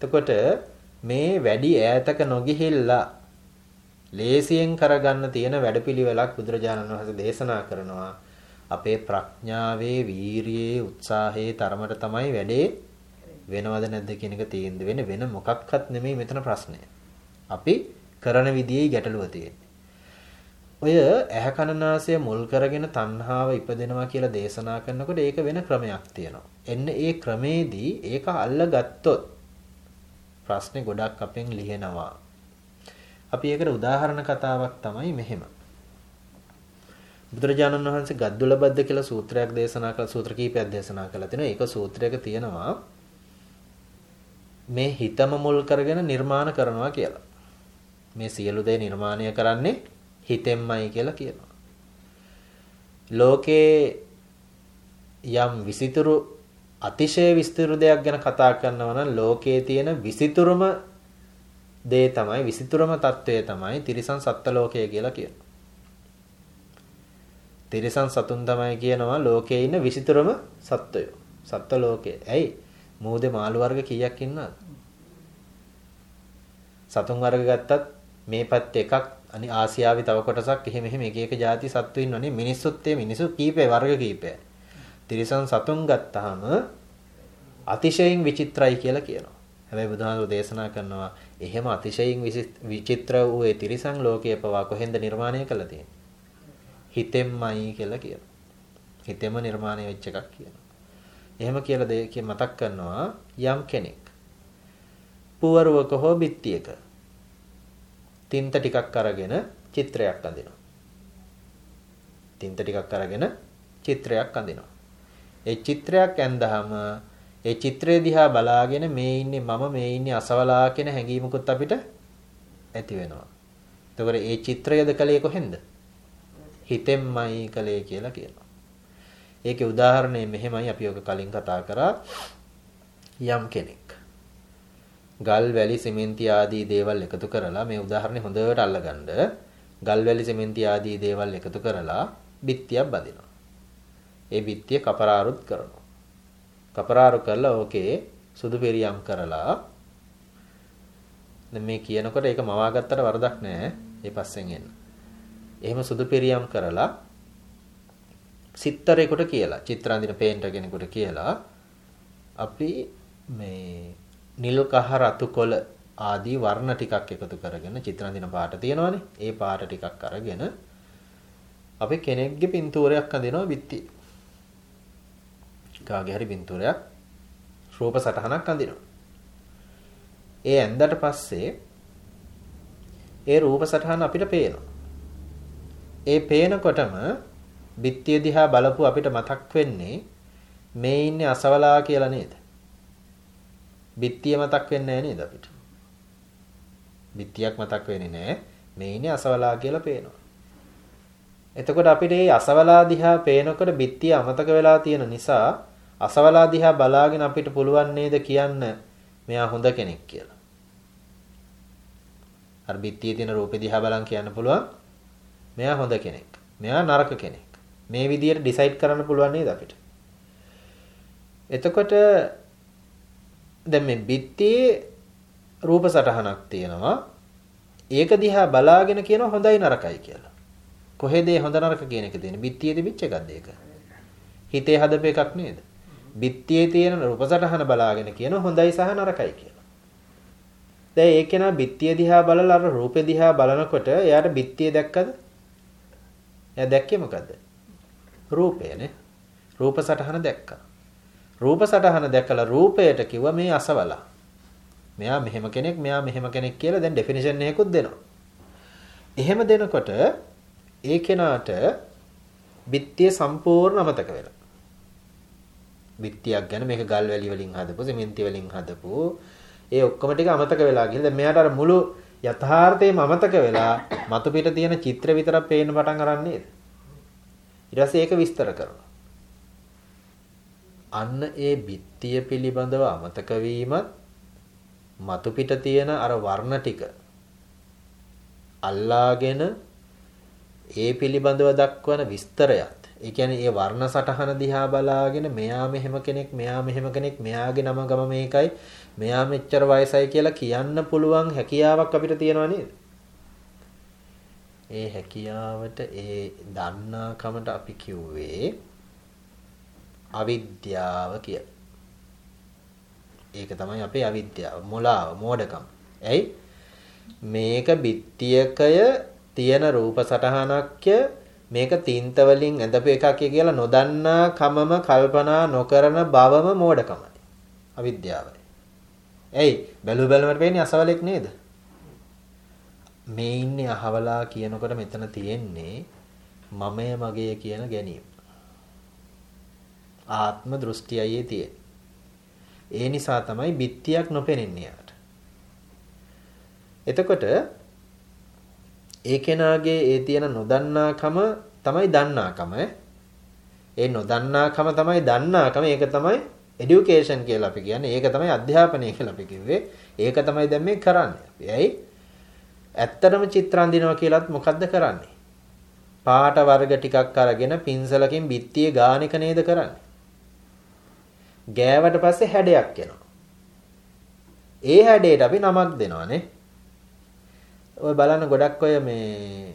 එතකොට මේ වැඩි ඈතක නොගිහිල්ලා ලේසියෙන් කරගන්න තියෙන වැඩපිළිවෙලක් බුදුරජාණන් වහන්සේ දේශනා කරනවා. අපේ ප්‍රඥාවේ, වීරියේ, උත්සාහයේ තරමට තමයි වැඩේ වෙනවද නැද්ද කියන එක තීන්දුව වෙන්නේ වෙන මොකක්වත් නෙමෙයි මෙතන ප්‍රශ්නය. අපි කරන විදිහේ ගැටලුව තියෙන්නේ. ඔය ඇහැ කනනාසය මුල් කරගෙන තණ්හාව ඉපදෙනවා කියලා දේශනා කරනකොට ඒක වෙන ක්‍රමයක් තියෙනවා. එන්න ඒ ක්‍රමේදී ඒක අල්ලගත්තොත් ප්‍රශ්නේ ගොඩක් අපෙන් ලිහෙනවා. අපි ඒකට උදාහරණ කතාවක් තමයි මෙහෙම. බුදුරජාණන් වහන්සේ ගද්දුලබද්ද කියලා සූත්‍රයක් දේශනා කළ සූත්‍ර කීපයක් දේශනා කළා තිනවා. ඒක සූත්‍රයක තියෙනවා මේ හිතම මුල් කරගෙන නිර්මාණ කරනවා කියලා. මේ සියලු දේ නිර්මාණය කරන්නේ හිතෙන්මයි කියලා කියනවා. ලෝකේ යම් විසිතුරු අතිශය විස්තර දෙයක් ගැන කතා කරනවා නම් ලෝකයේ තියෙන විසිතුරුම දේ තමයි විසිතුරුම తත්වය තමයි තිරිසන් සත්ත්ව ලෝකය කියලා කියනවා. තිරිසන් සතුන් තමයි කියනවා ලෝකයේ ඉන්න විසිතුරුම සත්වයෝ. සත්ත්ව ලෝකය. ඇයි? මූදේ මාළු වර්ග කීයක් ඉන්නවද? සතුන් වර්ග ගත්තත් මේ පැත්තේ එකක් අනි ආසියාවේ තව කොටසක් එහෙම එහෙම එක එක ಜಾති සත්තු ඉන්නවනේ මිනිස්සුත් ඒ මිනිස්සු කීපේ වර්ග කීපය. තිරිසන් සතුන් ගත්තාම අතිශයින් විචිත්‍රයි කියලා කියනවා. හැබැයි බුදුහාමුදුරෝ දේශනා කරනවා එහෙම අතිශයින් විචිත්‍ර වූ ඒ තිරිසන් ලෝකයේ පවා කොහෙන්ද නිර්මාණය කළා තියෙන්නේ? හිතෙන්මයි කියලා කියනවා. හිතෙම නිර්මාණය වෙච්ච එකක් කියනවා. එහෙම කියලා දෙක මතක් කරනවා යම් කෙනෙක් පුවරුවක හෝ බිත්තියක තින්ත ටිකක් අරගෙන චිත්‍රයක් අඳිනවා. තින්ත ටිකක් අරගෙන චිත්‍රයක් අඳිනවා. ඒ චිත්‍රයක් ඇඳහම ඒ චිත්‍රය දිහා බලාගෙන මේ ඉන්නේ මම මේ ඉන්නේ අසවලා කියන හැඟීමකුත් අපිට ඇති වෙනවා. එතකොට ඒ චිත්‍රයද කලේ කොහෙන්ද? හිතෙන්මයි කලේ කියලා කියනවා. ඒකේ උදාහරණය මෙහෙමයි අපි ඔක කලින් කතා කරා යම් කෙනෙක් ගල් වැලි සිමෙන්ති ආදී දේවල් එකතු කරලා මේ උදාහරණය හොඳට අල්ලගන්න ගල් වැලි සිමෙන්ති ආදී දේවල් එකතු කරලා බිත්තියක් බඳිනවා. ඒ බිත්තිය කපරාරුත් කරනවා. කපරාරු කරලා ඕකේ සුදු පෙරියම් කරලා දැන් මේ කියනකොට ඒක මවා ගත්තට වරදක් නැහැ. ඒ පස්සෙන් එන්න. එහෙම සුදු පෙරියම් කරලා සිත්තරේකට කියලා චිත්‍රාන්දින පේන්ටර් කෙනෙකුට කියලා අපි මේ නිල් කහ රතු කොළ ආදී වර්ණ ටිකක් එකතු කරගෙන චිත්‍රාන්දින පාට තියෙනවානේ. ඒ පාට ටිකක් අරගෙන අපි කෙනෙක්ගේ පින්තූරයක් අඳිනවා බිත්තියේ. කාගේ හරි පින්තූරයක් රූප සටහනක් අඳිනවා. ඒ ඇඳට පස්සේ ඒ රූප සටහන අපිට පේනවා. ඒ පේනකොටම බිත්තිය දිහා බලපු අපිට මතක් වෙන්නේ මේ ඉන්නේ අසවලා කියලා නේද? බිත්තිය මතක් වෙන්නේ නේද අපිට? බිත්තියක් මතක් වෙන්නේ නැහැ. මේ ඉන්නේ අසවලා කියලා පේනවා. එතකොට අපිට මේ අසවලා දිහා පේනකොට බිත්තිය අමතක වෙලා තියෙන නිසා අසවලා දිහා බලාගෙන අපිට පුළුවන් නේද කියන්න මෙයා හොඳ කෙනෙක් කියලා. අර බිත්තියේ තියෙන රූපේ දිහා බලන් කියන්න පුළුවන් මෙයා හොඳ කෙනෙක්. මෙයා නරක කෙනෙක්. මේ විදියට ඩිසයිඩ් කරන්න පුළුවන් නේද අපිට? එතකොට දැන් මේ බිත්තියේ රූප සටහනක් තියෙනවා. ඒක දිහා බලාගෙන කියන හොඳයි නරකයි කියලා. කොහෙද හොඳ නරක කියන එක තියෙන්නේ? බිත්තියේ තිබිච්ච එකක්ද ඒක? හිතේ හදපු එකක් නේද? බිත්තියේ තියෙන රූපසටහන බලාගෙන කියන හොඳයි සහ නරකයි කියලා. දැන් ඒ කෙනා බිත්තිය දිහා බලලා අර රූපෙ දිහා බලනකොට එයාට බිත්තිය දැක්කද? එයා දැක්කේ මොකද්ද? රූපයනේ. රූප සටහන දැක්කා. රූප සටහන දැකලා රූපයට කිව්වා මේ අසවලා. මෙයා මෙහෙම කෙනෙක්, මෙයා මෙහෙම කෙනෙක් කියලා දැන් ඩෙෆිනිෂන් එකකුත් දෙනවා. එහෙම දෙනකොට ඒ කෙනාට බිත්තිය සම්පූර්ණ අමතක වෙනවා. බිත්තියක් ගැන මේක ගල් වැලි වලින් හදපු සිමෙන්ති වලින් හදපු ඒ ඔක්කොම ටික අමතක වෙලා ගිහින් දැන් මෙයාට අර මුළු යථාර්ථයම අමතක වෙලා මතු පිට තියෙන චිත්‍ර විතරක් පේන්න පටන් අරන් නේද ඊට පස්සේ ඒක විස්තර කරනවා අන්න ඒ බිත්තිය පිළිබඳව අමතක වීමත් මතු පිට තියෙන අර වර්ණ ටික අල්ලාගෙන ඒ පිළිබඳව දක්වන විස්තරයත් ඒ කියන්නේ ඒ වර්ණ සටහන දිහා බලාගෙන මෙයා මෙහෙම කෙනෙක් මෙයා මෙහෙම කෙනෙක් මෙයාගේ නම ගම මේකයි මෙයා මෙච්චර වයසයි කියලා කියන්න පුළුවන් හැකියාවක් අපිට තියෙනවා නේද? ඒ හැකියාවට ඒ දන්නාකමට අපි කිව්වේ අවිද්‍යාව කියලා. ඒක තමයි අපේ අවිද්‍යාව, මොලාව, මෝඩකම. ඇයි? මේක බිත්තියකය තියෙන රූප සටහනක්ය මේක තින්ත වලින් ඇඳපු එකක් කියලා නොදන්නා කමම කල්පනා නොකරන බවම මෝඩකමයි. අවිද්‍යාවයි. එයි බැලු බැලමට වෙන්නේ අසවලෙක් නේද? මේ ඉන්නේ අහවලා කියනකොට මෙතන තියෙන්නේ මමය මගේ කියන ගැනීම. ආත්ම දෘෂ්ටියයි තියෙන. ඒ නිසා තමයි බිත්තියක් නොපෙනෙන්නේ යාට. එතකොට ඒ කෙනාගේ ඒ තියෙන නොදන්නාකම තමයි දන්නාකම. ඒ නොදන්නාකම තමයි දන්නාකම. ඒක තමයි এডুকেෂන් කියලා අපි කියන්නේ. ඒක තමයි අධ්‍යාපනය කියලා අපි කිව්වේ. ඒක තමයි දැන් මේ කරන්නේ. අපි ඇයි ඇත්තටම චිත්‍ර අඳිනවා කියලාත් මොකද්ද කරන්නේ? පාට වර්ග ටිකක් අරගෙන පින්සලකින් බිත්තියේ ගාන එක නේද කරන්නේ? ගෑවට පස්සේ හැඩයක් එනවා. ඒ හැඩයට අපි නමක් දෙනවානේ. ඔය බලන්න ගොඩක් අය මේ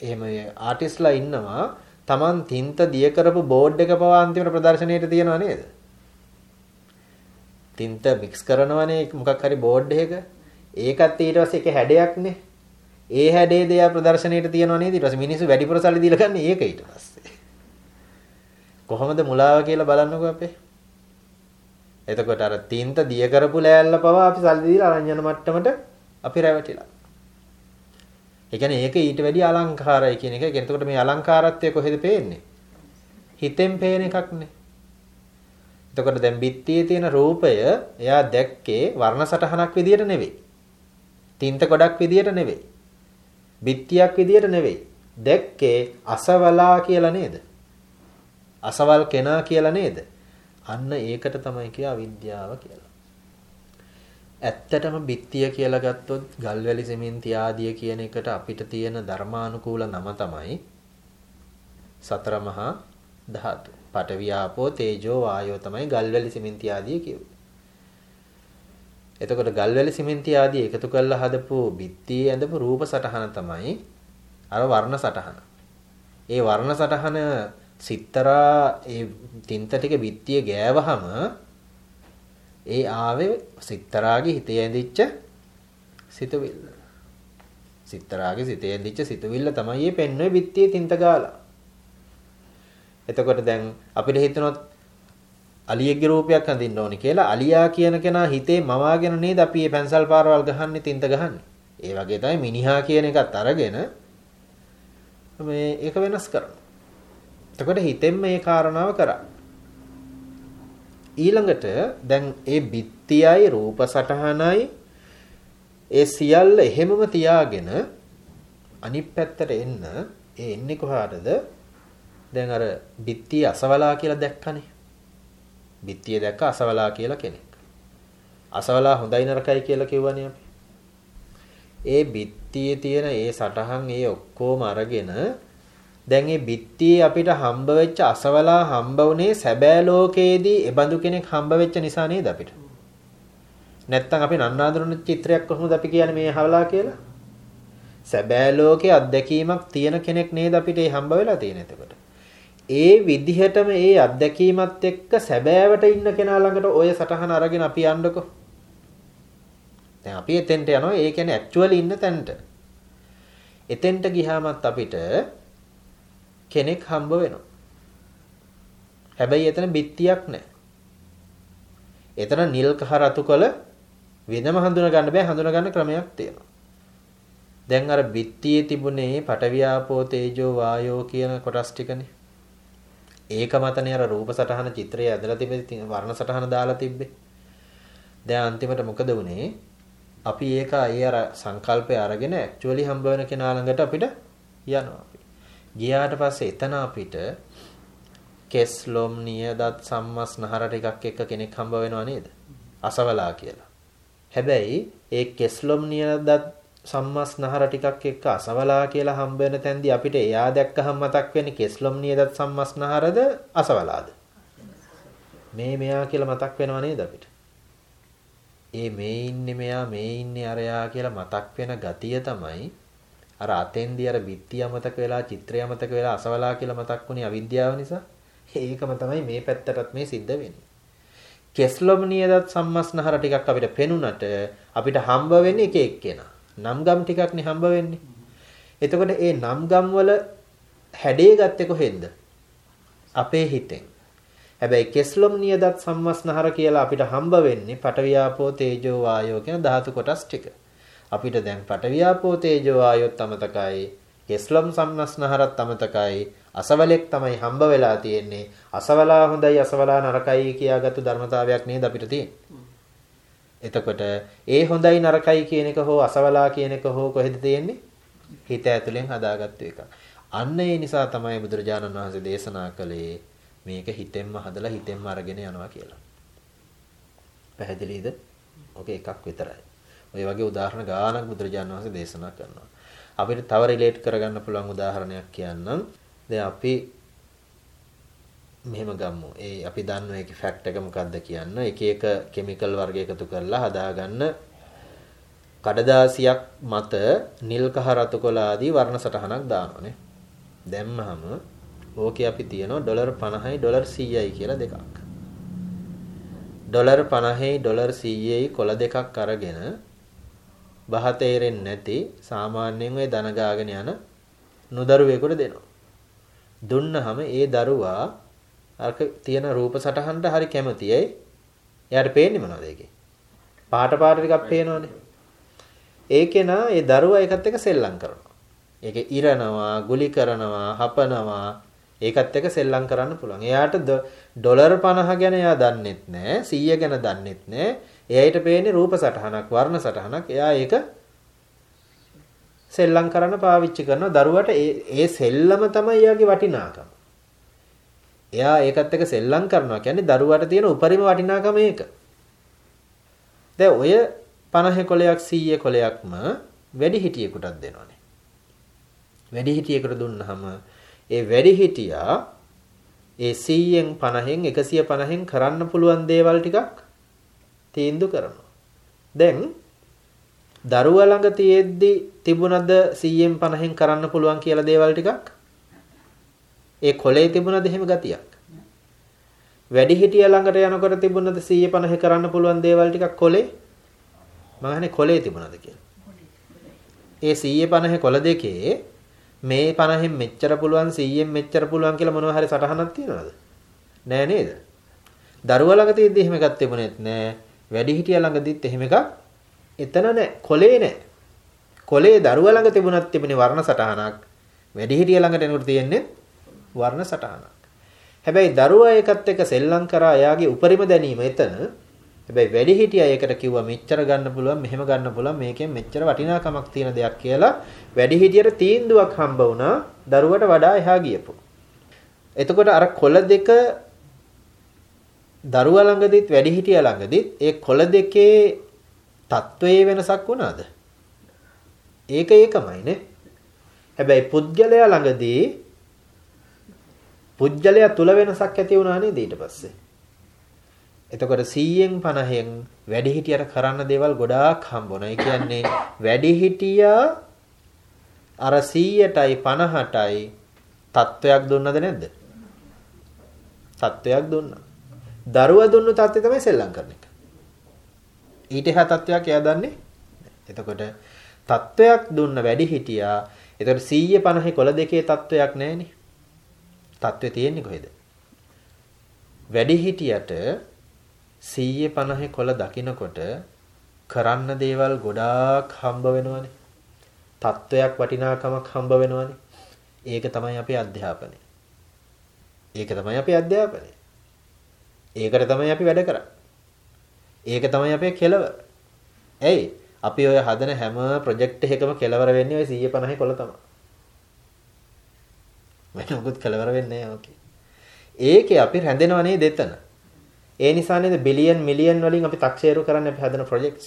එහෙම ආටිස්ලා ඉන්නවා Taman තින්ත දිය කරපු බෝඩ් එක පවා අන්තිමට ප්‍රදර්ශනයට තියනවා නේද? තින්ත මික්ස් කරනවනේ මොකක් හරි බෝඩ් එකක. ඒකත් ඊට පස්සේ එක හැඩයක්නේ. ඒ හැඩේ දෙය ප්‍රදර්ශනයට තියනවා නේද? ඊට පස්සේ මිනිස්සු වැඩිපුර සල්ලි දීලා ගන්න ඒක ඊට පස්සේ. කොහොමද මුලාව කියලා බලන්නකෝ අපේ. එතකොට අර තින්ත දිය කරපු ලෑල්ල පවා අපි සල්ලි දීලා අරන් යන මට්ටමට අපි රැවටිලා. ඒ කියන්නේ ඒක ඊට වැඩි අලංකාරයි කියන එක. ඒ කියන්නේ එතකොට මේ අලංකාරත්වය කොහෙද පේන්නේ? හිතෙන් පේන එකක්නේ. එතකොට දැන් බිත්තියේ තියෙන රූපය එයා දැක්කේ වර්ණ සටහනක් විදියට නෙවෙයි. තින්ත ගොඩක් විදියට නෙවෙයි. බිත්තියක් විදියට නෙවෙයි. දැක්කේ අසවලා කියලා නේද? අසවල් කෙනා කියලා නේද? අන්න ඒකට තමයි කිය අවිද්‍යාව කියලා. ඇත්තටම බිත්තිය කියලා ගත්තොත් ගල්වැලි සිමෙන්ති ආදිය කියන එකට අපිට තියෙන ධර්මානුකූල නම තමයි සතර මහා ධාතු. පඨවි ආපෝ තේජෝ වායෝ තමයි ගල්වැලි සිමෙන්ති ආදිය කියුවේ. එතකොට ගල්වැලි සිමෙන්ති ආදී එකතු කරලා හදපු බිත්තියේ ඇඳපු රූප සටහන තමයි අර වර්ණ සටහන. ඒ වර්ණ සටහන සිත්තරා ඒ තින්ත ටික බිත්තිය ගෑවහම ඒ ආවේ සිත්තරාගේ හිතේ ඇඳිච්ච සිතුවිල්ල. සිත්තරාගේ සිතේ ඇඳිච්ච සිතුවිල්ල තමයි මේ පෙන්වන්නේ බිත්තියේ තින්ත ගාලා. එතකොට දැන් අපිට හිතනොත් අලියෙක්ගේ රූපයක් අඳින්න ඕනි කියලා අලියා කියන කෙනා හිතේ මවාගෙන නේද අපි මේ පැන්සල් පාරවල් ගහන්නේ තින්ත ගහන්නේ. ඒ වගේ තමයි මිනිහා කියන එකත් අරගෙන මේ ඒක වෙනස් කරනවා. එතකොට හිතෙන් මේ කාරණාව කරා. ඊළඟට දැන් ඒ බිත්තියයි රූප සටහනයි ඒ සියල්ල එහෙමම තියාගෙන අනිත් පැත්තට එන්න ඒ එන්නේ කොහාටද? දැන් අර බිත්තිය අසවලා කියලා දැක්කනේ. බිත්තිය දැක්ක අසවලා කියලා කෙනෙක්. අසවලා හොඳයි නරකයි කියලා කිව්වනේ අපි. ඒ බිත්තියේ තියෙන ඒ සටහන් ඒ ඔක්කොම අරගෙන දැන් මේ බිත්තියේ අපිට හම්බ වෙච්ච අසවලා හම්බ වුණේ සැබෑ ලෝකයේදී එබඳු කෙනෙක් හම්බ වෙච්ච නිසා නේද අපිට? නැත්තම් අපි නන්නාඳුන චිත්‍රයක් කොහොමද අපි කියන්නේ මේ හවලා කියලා? සැබෑ ලෝකයේ අත්දැකීමක් තියෙන කෙනෙක් නේද අපිට ඒ හම්බ වෙලා තියෙන එතකොට. ඒ විදිහටම ඒ අත්දැකීමත් එක්ක සැබෑවට ඉන්න කෙනා ළඟට ඔය සටහන අරගෙන අපි යන්නකො. දැන් අපි එතෙන්ට යනවා. ඒ කියන්නේ ඇක්චුවලි ඉන්න තැනට. එතෙන්ට ගියාමත් අපිට කෙනෙක් හම්බ වෙනවා. හැබැයි එතන බිත්තියක් නැහැ. එතන නිල් කහ රතු කළ වෙනම හඳුනා ගන්න බෑ හඳුනා ගන්න ක්‍රමයක් තියෙනවා. දැන් අර බිත්තියේ තිබුණේ පටවියාපෝ තේජෝ වායෝ කියන කොටස් ටිකනේ. ඒක මතනේ අර රූප සටහන චිත්‍රය ඇදලා තිබෙති වර්ණ සටහන දාලා තිබ්බේ. දැන් අන්තිමට මොකද වුනේ? අපි ඒක අය අර සංකල්පය අරගෙන ඇක්චුවලි හම්බ වෙන කෙනා ළඟට අපිට යනවා අපි. ගියාට පස්සේ එතන අපිට කෙස් ලොම් නියදත් සම්මස් නහර ටිකක් එක්ක කෙනෙක් හම්බ වෙනව නේද? අසවලා කියලා. හැබැයි ඒ කෙස් ලොම් නියදත් සම්මස්නහර ටිකක් එක්ක අසවලා කියලා හම්බ වෙන තැන්දී අපිට එයා දැක්කහම මතක් වෙන්නේ කෙස්ලොම් නියදත් සම්මස්නහරද අසවලාද? මේ මෙයා කියලා මතක් වෙනව නේද අපිට? ඒ මේ ඉන්නේ මෙයා මේ ඉන්නේ අරයා කියලා මතක් වෙන ගතිය තමයි අර අතෙන්දී අර බිත්තිය අමතක වෙලා චිත්‍රය අමතක වෙලා අසවලා කියලා මතක් වුණේ අවිද්‍යාව නිසා. ඒකම තමයි මේ පැත්තටත් මේ සිද්ධ වෙන්නේ. කෙස්ලොම් නියදත් සම්මස්නහර ටිකක් අපිට පෙනුනට අපිට හම්බ වෙන්නේ එක එක්කෙනා. නම් ගම් ටිකක්නේ හම්බ වෙන්නේ. එතකොට ඒ නම් ගම් වල හැඩේ ගත්තේ කොහෙන්ද? අපේ හිතෙන්. හැබැයි කෙස්ලොම් නියදත් සම්මස්නහර කියලා අපිට හම්බ වෙන්නේ පටවියාපෝ තේජෝ වායෝ කියන ධාතු කොටස් ටික. අපිට දැන් පටවියාපෝ තේජෝ වායොත් අමතකයි. කෙස්ලොම් සම්මස්නහරත් අමතකයි. අසවලෙක් තමයි හම්බ වෙලා තියෙන්නේ. අසවලා හොඳයි අසවලා නරකයි කියාගත්තු ධර්මතාවයක් නේද අපිට තියෙන්නේ. එතකොට ඒ හොඳයි නරකයි කියන එක හෝ අසවලා කියන එක හෝ කොහෙද තියෙන්නේ? හිත ඇතුලෙන් හදාගත්තු එක. අන්න ඒ නිසා තමයි බුදුරජාණන් වහන්සේ දේශනා කළේ මේක හිතෙන්ම හදලා හිතෙන්ම අරගෙන යනවා කියලා. පැහැදිලිද? ඔක එකක් විතරයි. ඔය වගේ උදාහරණ ගානක් බුදුරජාණන් වහන්සේ දේශනා කරනවා. අපිට තව රිලේට් කරගන්න පුළුවන් උදාහරණයක් කියන්නම්. දැන් අපි මෙහෙම ගමු. ඒ අපි දන්න එකේ ෆැක්ට් එක මොකක්ද කියන්න. එක එක කිමිකල් වර්ග එකතු කරලා හදාගන්න කඩදාසියක් මත නිල් කහ රතු කොළ ආදී වර්ණ සටහනක් දානවානේ. දැම්මහම ඕකේ අපි තියනවා ඩොලර් 50යි ඩොලර් 100යි කියලා දෙකක්. ඩොලර් 50යි ඩොලර් 100යි කොළ දෙකක් අරගෙන බහ තේරෙන්නේ නැති සාමාන්‍යයෙන් ওই දන ගාගෙන යන නුදරුවෙකුට දෙනවා. දුන්නහම ඒ දරුවා අරක තියෙන රූප සටහනට හරි කැමතියි. එයාට පේන්නේ මොනවද ඒකේ? පාට පාට ටිකක් පේනවනේ. ඒකේනා ඒ දරුවා ඒකත් එක්ක සෙල්ලම් කරනවා. ඒකේ ඉරනවා, ගුලි කරනවා, හපනවා, ඒකත් එක්ක සෙල්ලම් කරන්න පුළුවන්. එයාට ඩොලර් 50 ගැන එයා දන්නෙත් නෑ, 100 ගැන දන්නෙත් නෑ. එයාට පේන්නේ රූප සටහනක්, වර්ණ සටහනක්. එයා ඒක සෙල්ලම් කරන්න පාවිච්චි කරනවා. දරුවට ඒ ඒ සෙල්ලම තමයි එයාගේ වටිනාකම. එයා ඒකත් එක්ක සෙල්ලම් කරනවා කියන්නේ දරුවට තියෙන උපරිම වටිනාකම ඒක. දැන් ඔය 50 කොලයක් 100 කොලයක්ම වැඩි හිටියෙකුටත් දෙනවනේ. වැඩි හිටියෙකුට දුන්නාම ඒ වැඩි හිටියා ඒ 100න් 50න් 150න් කරන්න පුළුවන් දේවල් ටිකක් තීන්දුව කරනවා. දැන් දරුවා ළඟ තියෙද්දි තිබුණද 100න් 50න් කරන්න පුළුවන් කියලා දේවල් ටිකක් ඒ කොලේ තිබුණද එහෙම ගතියක් වැඩි හිටිය ළඟට යනකොට තිබුණද 150 කරන්න පුළුවන් දේවල් ටිකක් කොලේ මම අහන්නේ කොලේ තිබුණද කියලා ඒ 150 කොල දෙකේ මේ 50න් මෙච්චර පුළුවන් 100න් මෙච්චර පුළුවන් කියලා මොනවා හරි සටහනක් තියනවද? නෑ නේද? දරුවා ළඟ තියෙද්දි එහෙම එකක් තිබුණෙත් නෑ. වැඩි හිටියා ළඟදිත් එහෙම එකක් එතන නෑ. කොලේ නෑ. කොලේ දරුවා ළඟ තිබුණත් තිබුණේ වර්ණ සටහනක්. වැඩි හිටියා ළඟට එනකොට තියෙන්නේ වර්ණ සටහනක්. හැබැයි දරුවා ඒකත් එක්ක සෙල්ලම් කරා එයාගේ උපරිම දැනීම එතන හැබැයි වැඩි හිටියා ඒකට කිව්වා මෙච්චර ගන්න පුළුවන් මෙහෙම ගන්න පුළුවන් මේකෙන් මෙච්චර වටිනාකමක් තියෙන දෙයක් කියලා වැඩි හිටියට තීන්දුවක් හම්බ වුණා දරුවට වඩා එහා ගියපු. එතකොට අර කොළ දෙක දරුවා ළඟදිත් වැඩි හිටියා ළඟදිත් ඒ කොළ දෙකේ තත්වයේ වෙනසක් වුණාද? ඒක ඒකමයිනේ. හැබැයි පුද්ගලයා ළඟදී පුජ්‍යලයා තුල වෙනසක් ඇති වුණා නේද ඊට පස්සේ. එතකොට 100න් 50න් වැඩිහිටියට කරන්න දේවල් ගොඩාක් හම්බුණා. ඒ කියන්නේ වැඩිහිටියා අර 100ටයි 50ටයි තත්වයක් දුන්නද නැද්ද? තත්වයක් දුන්නා. දරුවා දුන්නු තත්ත්වය තමයි සෙල්ලම් කරන එක. ඊට එහා තත්වයක් එයා දන්නේ. එතකොට තත්වයක් දුන්න වැඩිහිටියා. එතකොට 100 50 කොළ දෙකේ තත්වයක් නැහෙනේ. තත්ත්වය තියෙන්නේ කොහෙද? වැඩිහිටියට 150 කොළ දකිනකොට කරන්න දේවල් ගොඩාක් හම්බ වෙනවනේ. තත්වයක් වටිනාකමක් හම්බ වෙනවනේ. ඒක තමයි අපේ අධ්‍යාපනය. ඒක තමයි අපේ අධ්‍යාපනය. ඒකට තමයි අපි වැඩ කරන්නේ. ඒක තමයි අපේ කෙලවර. ඇයි? අපි ඔය හදන හැම ප්‍රොජෙක්ට් එකකම කෙලවර වෙන්නේ ඔය 150 කොළ තමයි. වෙන මොකුත් කෙලවර වෙන්නේ නැහැ ඒකේ අපි රැඳෙනව නේද එතන. ඒ නිසා නේද බිලියන් මිලියන් වලින් අපි තක්සේරු කරන්න අපි හදන ප්‍රොජෙක්ට්ස්.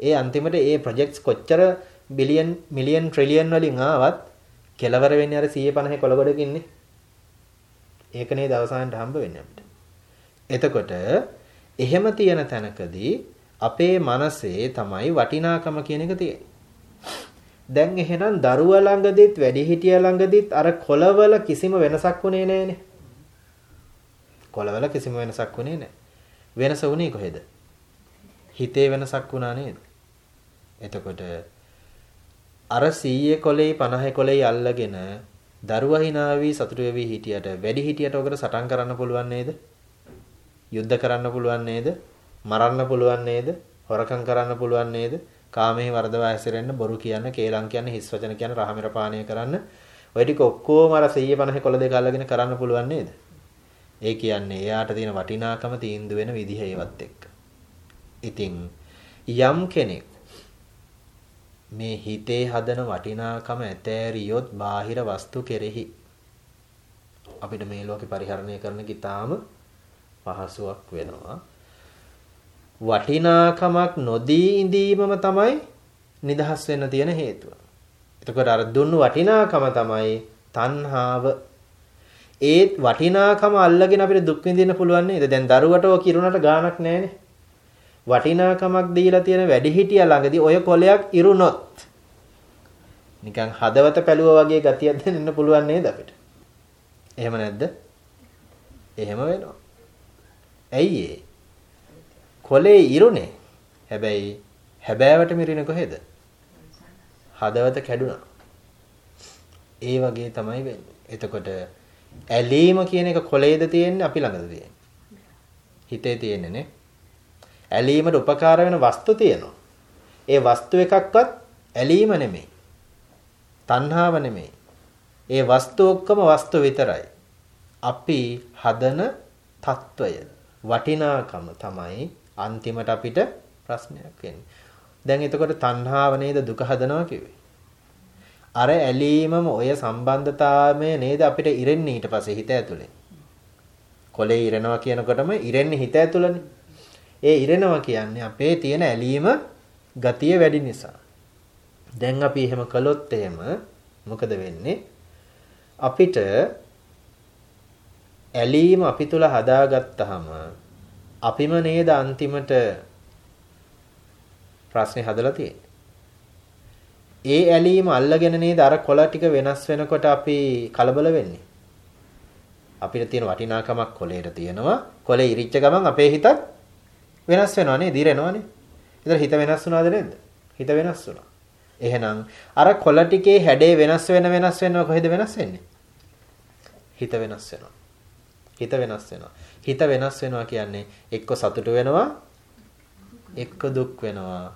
ඒ අන්තිමට ඒ ප්‍රොජෙක්ට්ස් කොච්චර බිලියන් මිලියන් ට්‍රිලියන් වලින් ආවත් කෙලවර වෙන්නේ අර 150 කොළගොඩක ඉන්නේ. ඒක නේද අවසානට හම්බ වෙන්නේ අපිට. එතකොට එහෙම තියෙන තැනකදී අපේ මනසේ තමයි වටිනාකම කියන එක තියෙන්නේ. දැන් එහෙනම් දරුවා ළඟදිත් වැඩිහිටියා ළඟදිත් අර කොළවල කිසිම වෙනසක් වුණේ නැහනේ. කොළවල කිසිම වෙනසක් වුණේ නැහැ. වෙනස වුණේ කොහෙද? හිතේ වෙනසක් වුණා නේද? එතකොට අර 100 කොලේ 50 කොලේ අල්ලගෙන දරුවා hinaවි සතුටු වෙවි හිටියට වැඩි හිටියට ඔකට සටන් කරන්න පුළුවන් නේද? යුද්ධ කරන්න පුළුවන් නේද? මරන්න පුළුවන් නේද? හොරකම් කරන්න පුළුවන් නේද? කාමයේ වර්ධවා හැසිරෙන්න බොරු කියන්න, කේලම් කියන්න, හිස් වචන කියන්න, රහමිර පානය කරන්න ඔය ටික ඔක්කොම අර 150 කොළ දෙක අල්ලගෙන කරන්න පුළුවන් නේද? ඒ කියන්නේ එයාට තියෙන වටිනාකම තීන්දුව වෙන විදිහ ඒවත් එක්ක. ඉතින් යම් කෙනෙක් මේ හිතේ හදන වටිනාකම ඇතෑරියොත් බාහිර වස්තු කෙරෙහි අපිට මේ ලෝකේ පරිහරණය කරන කිතාම පහසුවක් වෙනවා. වටිනාකමක් නොදී ඉඳීමම තමයි නිදහස් වෙන්න තියෙන හේතුව. එතකොට අර දුන්නු වටිනාකම තමයි තණ්හාව ඒ වටිනාකම අල්ලගෙන අපිට දුක් විඳින්න පුළුවන් නේද? දැන් දරුවට ඔය කිරුණට ගාණක් නැහැනේ. වටිනාකමක් දීලා තියෙන වැඩිහිටියා ළඟදී ඔය කොලයක් ඉරුණොත් නිකන් හදවත පැලුවා වගේ ගතියක් දැනෙන්න පුළුවන් නේද අපිට? එහෙම නැද්ද? එහෙම වෙනවා. ඇයි ඒ? කොලේ ඉරුනේ. හැබැයි හැබෑවට මිරිනේ කොහෙද? හදවත කැඩුනා. ඒ වගේ තමයි වෙන්නේ. එතකොට ඇලීම කියන එක කොලේද තියෙන්නේ අපි ළඟද තියෙන්නේ? හිතේ තියෙන්නේ නේ. ඇලීමට උපකාර වෙන වස්තු තියෙනවා. ඒ වස්තු එකක්වත් ඇලීම නෙමෙයි. තණ්හාව නෙමෙයි. ඒ වස්තු ඔක්කොම වස්තු විතරයි. අපි හදන తত্ত্বය වටිනාකම තමයි අන්තිමට අපිට ප්‍රශ්නයක් වෙන්නේ. දැන් එතකොට තණ්හාව නේද දුක හදනවා කිව්වේ. අර ඇලීමම ඔය සම්බන්ධතාවය නේද අපිට ඉරෙන්නේ ඊට පස්සේ හිත ඇතුලේ. කොලේ ඉරෙනවා කියනකොටම ඉරෙන්නේ හිත ඇතුළනේ. ඒ ඉරෙනවා කියන්නේ අපේ තියෙන ඇලීම ගතිය වැඩි නිසා. දැන් අපි එහෙම කළොත් එහෙම මොකද වෙන්නේ? අපිට ඇලීම අපි තුල හදාගත්තාම අපිම නේද අන්තිමට ප්‍රශ්නේ හදලා තියෙන්නේ. ඒ ඇලීම අල්ලගෙන නේද අර කොළ ටික වෙනස් වෙනකොට අපි කලබල වෙන්නේ. අපිට තියෙන වටිනාකමක් කොළේට තියෙනවා. කොළේ ඉරිච්ච ගමන් අපේ හිතත් වෙනස් වෙනවා නේද? දිරෙනවානේ. ඒතර හිත වෙනස් වුණාද නැද්ද? හිත වෙනස් වුණා. එහෙනම් අර කොළ ටිකේ හැඩේ වෙනස් වෙන වෙනස් වෙනව කොහෙද වෙනස් වෙන්නේ? හිත වෙනස් වෙනවා. හිත වෙනස් වෙනවා. හිත වෙනස් වෙනවා කියන්නේ එක්ක සතුටු වෙනවා එක්ක දුක් වෙනවා.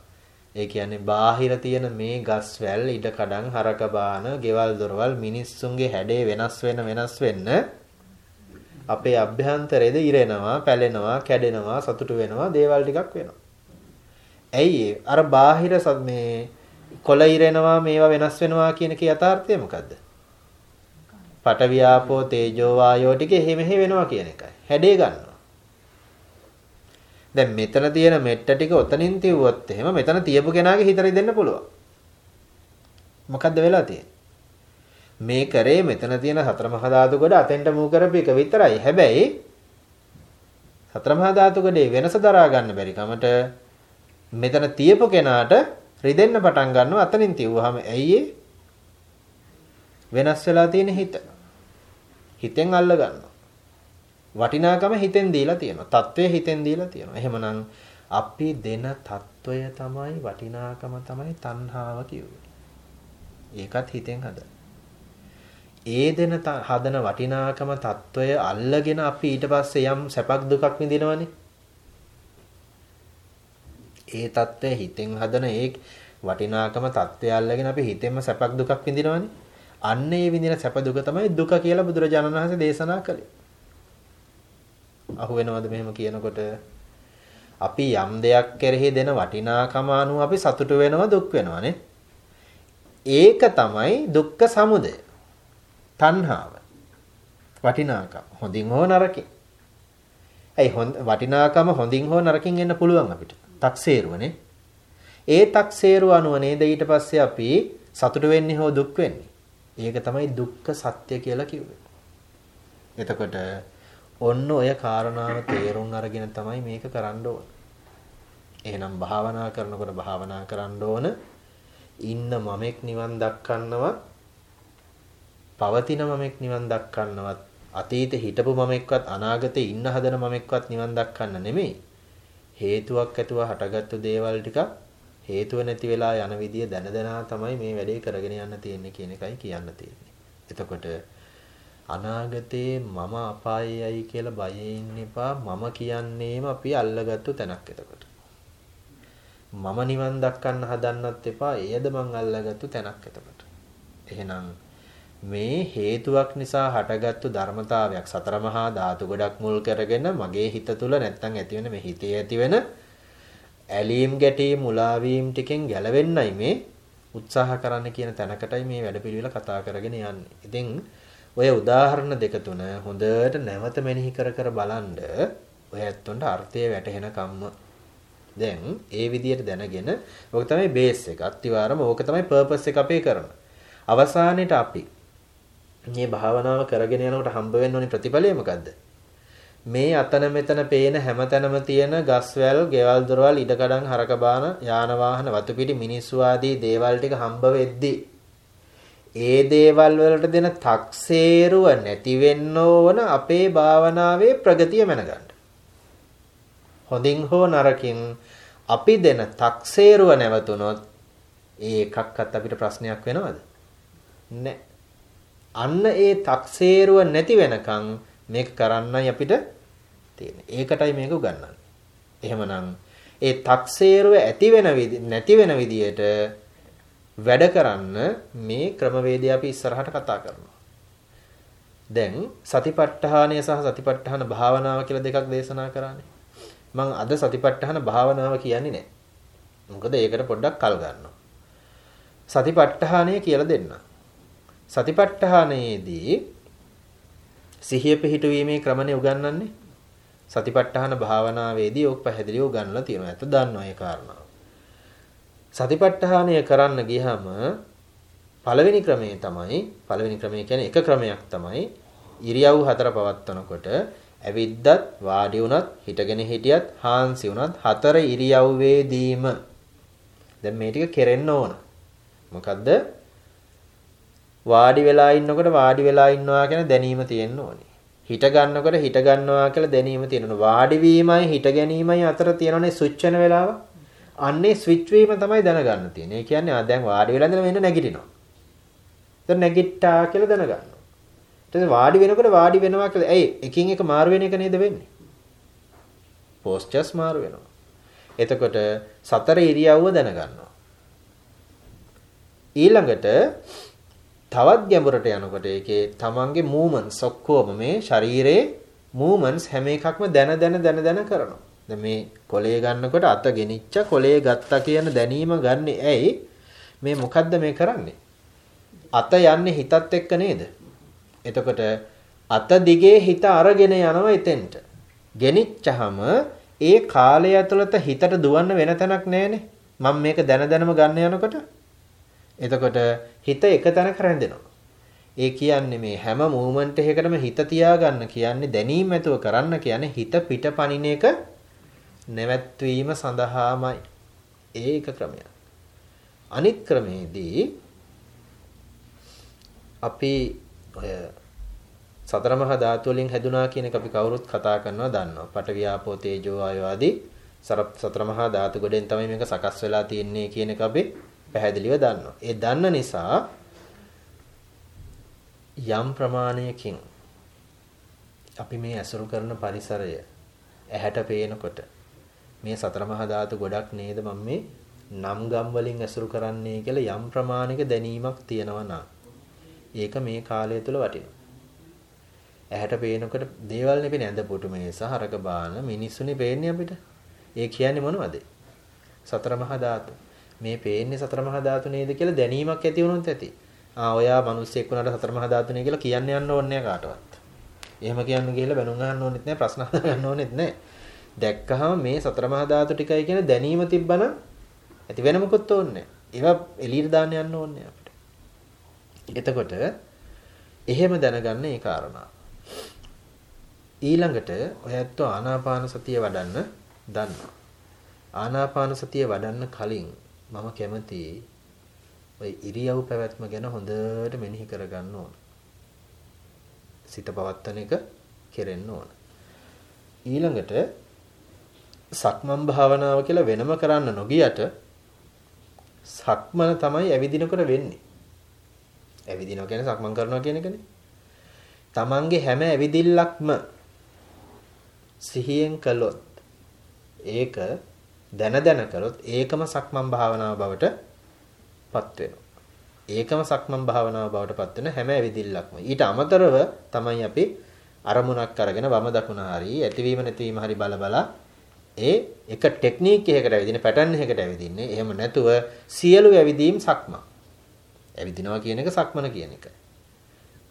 ඒ කියන්නේ බාහිර තියෙන මේ ගස් වැල් ඉඩ කඩන් හරක බාන, ගෙවල් දොරවල් මිනිස්සුන්ගේ හැඩේ වෙනස් වෙන වෙනස් වෙන්න අපේ අභ්‍යන්තරයේද ඉරෙනවා, පැලෙනවා, කැඩෙනවා, සතුටු වෙනවා, දේවල් ටිකක් වෙනවා. ඇයි අර බාහිර මේ කොළ ඉරෙනවා, මේවා වෙනස් වෙනවා කියන කේ යථාර්ථය මොකද්ද? පටවියාපෝ තේජෝ වායෝ ටික එහෙ මෙහෙ වෙනවා කියන එකයි. හැඩේ ගන්නවා. දැන් මෙතන තියෙන මෙට්ට ටික ඔතනින් තියුවොත් එහෙම මෙතන තියපු කෙනාගේ හිතට දෙන්න පුළුවන්. මොකද්ද වෙලා තියෙන්නේ? මේ කරේ මෙතන තියෙන සතර මහා ධාතු කොට අතෙන්ට මූ කරපු එක විතරයි. හැබැයි සතර මහා ධාතු කොටේ වෙනස දරා ගන්න බැරි කමට මෙතන තියපු කෙනාට රිදෙන්න පටන් ගන්නවා අතනින් තියුවාම ඇයි වෙනස් වෙලා තියෙන හිත. හිතෙන් අල්ල ගන්නවා. වටිනාකම හිතෙන් දීලා තියෙනවා. తත්වය හිතෙන් දීලා තියෙනවා. එහෙමනම් අපි දෙන తත්වය තමයි වටිනාකම තමයි තණ්හාව කියන්නේ. ඒකත් හිතෙන් හදන. ඒ දෙන හදන වටිනාකම తත්වය අල්ලගෙන අපි ඊට පස්සේ යම් සැපක් දුකක් විඳිනවනේ. ඒ తත්වය හිතෙන් හදන ඒ වටිනාකම తත්වය අල්ලගෙන අපි හිතෙන්ම සැපක් දුකක් විඳිනවනේ. අන්න ඒ විඳින සැප දුක තමයි දුක කියලා බුදුරජාණන් වහන්සේ දේශනා කළේ. අහු වෙනවද මෙහෙම කියනකොට අපි යම් දෙයක් කෙරෙහි දෙන වටිනාකම අනුව අපි සතුටු වෙනවා දුක් වෙනවානේ. ඒක තමයි දුක්ඛ සමුදය. තණ්හාව. වටිනාකම හොඳින් හෝ නරකින්. ඇයි වටිනාකම හොඳින් හෝ නරකින් එන්න පුළුවන් අපිට. තක්සේරුවනේ. ඒ තක්සේරුව අනුව නේද ඊට පස්සේ අපි සතුටු වෙන්නේ හෝ දුක් වෙන්නේ. ඒක තමයි දුක්ඛ සත්‍ය කියලා කිව්වේ. එතකොට ඔන්න ඔය කාරණාව තේරුම් අරගෙන තමයි මේක කරන්න ඕන. එහෙනම් භාවනා කරනකොට භාවනා කරන්න ඕන ඉන්න මමෙක් නිවන් දක්කන්නවත් පවතින මමෙක් නිවන් දක්කන්නවත් අතීතේ හිටපු මමෙක්වත් අනාගතේ ඉන්න හදන මමෙක්වත් නිවන් දක්කන්න නෙමෙයි හේතුවක් ඇතුව හටගත්තු දේවල් ටිකක් හේතුව නැති වෙලා යන විදිය දැන දැනා තමයි මේ වැඩේ කරගෙන යන්න තියෙන්නේ කියන එකයි කියන්න තියෙන්නේ. එතකොට අනාගතේ මම අපායේයි කියලා බයේ ඉන්න එපා. මම කියන්නේම අපි අල්ලගත්තු තැනක් එතකොට. මම නිවන් දක්කන්න හදන්නත් එපා. එයද මං අල්ලගත්තු තැනක් එතකොට. එහෙනම් මේ හේතුවක් නිසා හටගත්තු ධර්මතාවයක් සතර මහා ධාතු ගොඩක් මුල් කරගෙන මගේ හිත තුල නැත්තම් ඇති වෙන මේ හිතේ ඇති වෙන ඇලීම් ගැටීම් මුලාවීම් ටිකෙන් ගැලවෙන්නයි මේ උත්සාහ කරන්න කියන තැනකටයි මේ වැඩපිළිවෙල කතා කරගෙන යන්නේ. ඉතින් ඔය උදාහරණ දෙක තුන හොඳට නැවත මෙනෙහි කර කර බලනද ඔය ඇත්තොන්ට අර්ථය වැටහෙන කම්ම දැන් ඒ විදිහට දැනගෙන ඕක තමයි බේස් එක. අත්තිවාරම ඕක තමයි පර්පස් එක අපේ කරන. අවසානයේට අපි මේ භාවනාව කරගෙන යනකොට හම්බ වෙන්න ඕනි ප්‍රතිඵලය මොකද්ද? මේ අතන මෙතන පේන හැමතැනම තියෙන ගස්වැල්, ගෙවල් දොරවල්, ඉඩකඩම්, හරක බාන, යාන වාහන, වතු පිටි, මිනිස්සු ආදී දේවල් ටික හම්බ වෙද්දී ඒ දේවල් වලට දෙන තක්සේරුව නැති වෙන්න ඕන අපේ භාවනාවේ ප්‍රගතිය මැනගන්න. හොඳින් හෝ නරකින් අපි දෙන තක්සේරුව නැවතුනොත් ඒ එකක්වත් අපිට ප්‍රශ්නයක් වෙනවද? නැහැ. අන්න ඒ තක්සේරුව නැති වෙනකන් මේක කරන්නයි අපිට තියෙන්නේ. ඒකටයි මේක උගන්වන්නේ. එහෙමනම් ඒ තක්සේරුව ඇති වෙන නැති වෙන විදියට වැඩ කරන්න මේ ක්‍රමවේදය අපි ඉස්සරහට කතා කරනවා. දැන් සතිපට්ඨානය සහ සතිපට්ඨාන භාවනාව කියලා දෙකක් දේශනා කරන්නේ. මම අද සතිපට්ඨාන භාවනාව කියන්නේ නැහැ. මොකද ඒකට පොඩ්ඩක් කල් ගන්නවා. සතිපට්ඨානය කියලා දෙන්න. සතිපට්ඨානයේදී සිහිය පිහිටුවීමේ ක්‍රමනේ උගන්වන්නේ. සතිපට්ඨාන භාවනාවේදී ඔක් පැහැදිලිව උගන්වලා තියෙනවා. ඇත්ත දන්නවා ඒ කාරණාව. සතිපට්ඨානය කරන්න ගියහම පළවෙනි ක්‍රමය තමයි පළවෙනි ක්‍රමය කියන්නේ එක ක්‍රමයක් තමයි ඉරියව් හතර පවත්වනකොට ඇවිද්දත් වාඩි වුණත් හිටගෙන හිටියත් හාන්සි වුණත් හතර ඉරියව්වේදීම දැන් මේ ටික කෙරෙන්න ඕන. මොකද්ද? වාඩි වෙලා ඉන්නකොට වාඩි වෙලා ඉන්නවා කියන දැනීම තියෙන්න ඕනේ. හිට ගන්නකොට හිට ගන්නවා කියලා දැනීම තියෙනවා. වාඩි වීමයි හිට ගැනීමයි අතර තියෙනනේ ස්විච් වෙන වෙලාව. අන්නේ ස්විච් වීම තමයි දැනගන්න තියෙන්නේ. ඒ කියන්නේ ආ දැන් වාඩි වෙලා ඉඳලා මෙන්න නැගිටිනවා. දැන් නැගිට්ටා කියලා දැනගන්න. ඊට වාඩි වෙනකොට වාඩි වෙනවා කියලා. ඇයි එකින් එක මාරු වෙන එක නේද වෙන්නේ? පෝස්චර්ස් මාරු වෙනවා. එතකොට සතර ඉරියව්ව දැනගන්නවා. ඊළඟට තවත් ගැඹුරට යනකොට ඒකේ තමන්ගේ මූවමන්ට්ස් ඔක්කොම මේ ශරීරයේ මූවමන්ට්ස් හැම එකක්ම දැන දැන දැන දැන කරනවා. දැන් මේ කොලේ ගන්නකොට අත ගෙනිච්ච කොලේ ගත්තා කියන දැනීම ගන්නෙ ඇයි? මේ මොකද්ද මේ කරන්නේ? අත යන්නේ හිතත් එක්ක නේද? එතකොට අත දිගේ හිත අරගෙන යනවා එතෙන්ට. ගෙනිච්චහම ඒ කාලය ඇතුළත හිතට දුවන්න වෙන තැනක් නැහැනේ. මම මේක දැන දැනම ගන්න යනකොට. එතකොට හිත එක තැනක රැඳෙනවා. ඒ කියන්නේ මේ හැම මූවමන්ට් එකකටම හිත තියාගන්න කියන්නේ දැනීම ඇතුව කරන්න කියන්නේ හිත පිටපණින එක නැවැත්වීම සඳහාමයි. ඒක ක්‍රමයක්. අනිත් ක්‍රමේදී අපි ඔය සතර මහා ධාතු වලින් හැදුනා කියන එක අපි කවුරුත් කතා කරනවා දන්නවා. පඨවි ආපෝ තේජෝ ආයෝ ආදී සතර මහා ධාතු ගොඩෙන් තමයි මේක සකස් වෙලා තියෙන්නේ කියන එක අපි පැහැදිලිව දන්නවා. ඒ දන්න නිසා යම් ප්‍රමාණයකින් අපි මේ ඇසුරු කරන පරිසරය ඇහැට පේනකොට මේ සතර මහා ධාතු ගොඩක් නේද මම මේ නම් ගම් වලින් ඇසුරු කරන්නේ කියලා යම් ප්‍රමාණික දැනීමක් තියෙනවා නම් ඒක මේ කාලය තුල වටිනවා. ඇහැට පේනකොට දේවල් නෙපෙන්නේ ඇඳ පුටු මේස හරක බාන මිනිස්සුනේ පේන්නේ අපිට. ඒ කියන්නේ මොනවද? සතර මහා ධාතු. මේ පේන්නේ සතර මහා ධාතු නේද කියලා දැනීමක් ඇති වුණොත් ඇති. ආ ඔයා මිනිස්සෙක් වුණාට සතර මහා ධාතු නේ කියලා කියන්න යන්න ඕනේ කාටවත්. එහෙම කියන්න ගිහලා බැනුම් අහන්න ඕනෙත් නැහැ ප්‍රශ්න අහන්න ඕනෙත් නැහැ. දැක්කහම මේ සතර මහා ධාතු ටිකයි කියන දැනීම තිබ්බනම් ඇති වෙන මොකොත් ඕනේ නැහැ. ඒවා එළියට දාන්න යන්න ඕනේ අපිට. එතකොට එහෙම දැනගන්න ඒ කාරණා. ඊළඟට ඔයත් ආනාපාන සතිය වඩන්න දන්නවා. ආනාපාන සතිය වඩන්න කලින් මම කැමතියි ඔය ඉරියව් පැවැත්ම ගැන හොඳට මෙනෙහි කරගන්න ඕන. සිත පවත්තන එක කෙරෙන්න ඕන. ඊළඟට සක්මන් භාවනාව කියලා වෙනම කරන්න නොගියට සක්මන තමයි ඇවිදිනකොට වෙන්නේ. ඇවිදිනවා කියන්නේ සක්මන් කරනවා කියන එකනේ. Tamange හැම ඇවිදිල්ලක්ම සිහියෙන් කළොත් ඒක දැන දැන කළොත් ඒකම සක්මන් භාවනාව බවට පත් වෙනවා. ඒකම සක්මන් භාවනාව බවට පත් වෙන හැම ඇවිදිල්ලක්ම. ඊට අමතරව තමයි අපි අරමුණක් අරගෙන වම දකුණ හරි ඇතිවීම නැතිවීම හරි බල බල ඒ එක ටෙක්නික් එකකට ඇවිදින පැටර්න් එකකට ඇවිදින්නේ. එහෙම නැතුව සියලු ඇවිදීම් සක්මන්. ඇවිදිනවා කියන එක සක්මන කියන එක.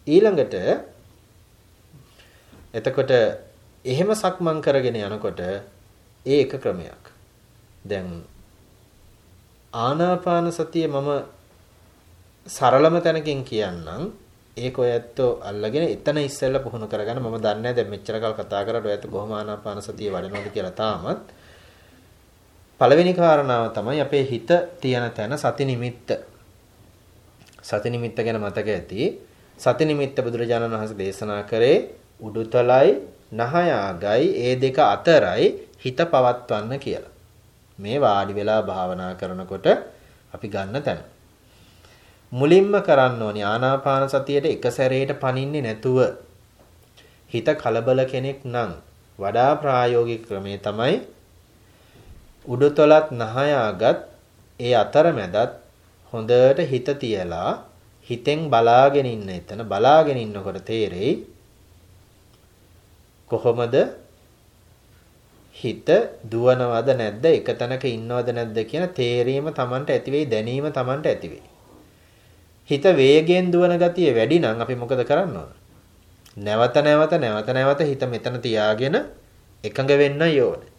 ඊළඟට එතකොට එහෙම සක්මන් කරගෙන යනකොට ඒ එක ක්‍රමයක්. දැන් ආනාපාන සතිය මම සරලම තැනකින් කියන්නම්. ඒක ඔය ඇත්තෝ අල්ලගෙන එතන ඉස්සෙල්ලා පුහුණු කරගන්න. මම දන්නේ නැහැ දැන් මෙච්චර කල් කතා කරලා ඔය ඇත්ත කොහොම ආනාපාන සතිය වඩනවද කියලා තාමත්. පළවෙනි කාරණාව තමයි අපේ හිත තියෙන තැන සති නිමිත්ත. සති නිමිත්ත ගැන මතක ඇති. සති නිමිත්ත බුදුරජාණන් වහන්සේ දේශනා කරේ උඩුතලයි නහයාගයි ඒ දෙක අතරයි හිත පවත්වන්න කියලා. මේ වාඩි වෙලා භාවනා කරනකොට අපි ගන්න තැන. මුලින්ම කරන්න ඕනි ආනාපාන සතියට එක සැරේට පනින්නේ නැතුව හිත කලබල කෙනෙක් නම් වඩා ප්‍රායෝගික ක්‍රමේ තමයි උඩුතලත් නහයාගත් ඒ අතරමැදත් හොඳට හිත තියලා හිතෙන් බලාගෙන ඉන්න එතන බලාගෙන ඉන්නකොට තේරෙයි කොහොමද හිත දුවනවද නැද්ද එක තැනක ඉන්නවද නැද්ද කියන තේරීම Tamanට ඇති වෙයි දැනීම Tamanට ඇති වෙයි. හිත වේගයෙන් දුවන ගතිය වැඩි නම් අපි මොකද කරන්න ඕන? නැවත නැවත නැවත නැවත හිත මෙතන තියාගෙන එකඟ වෙන්නයි ඕනේ.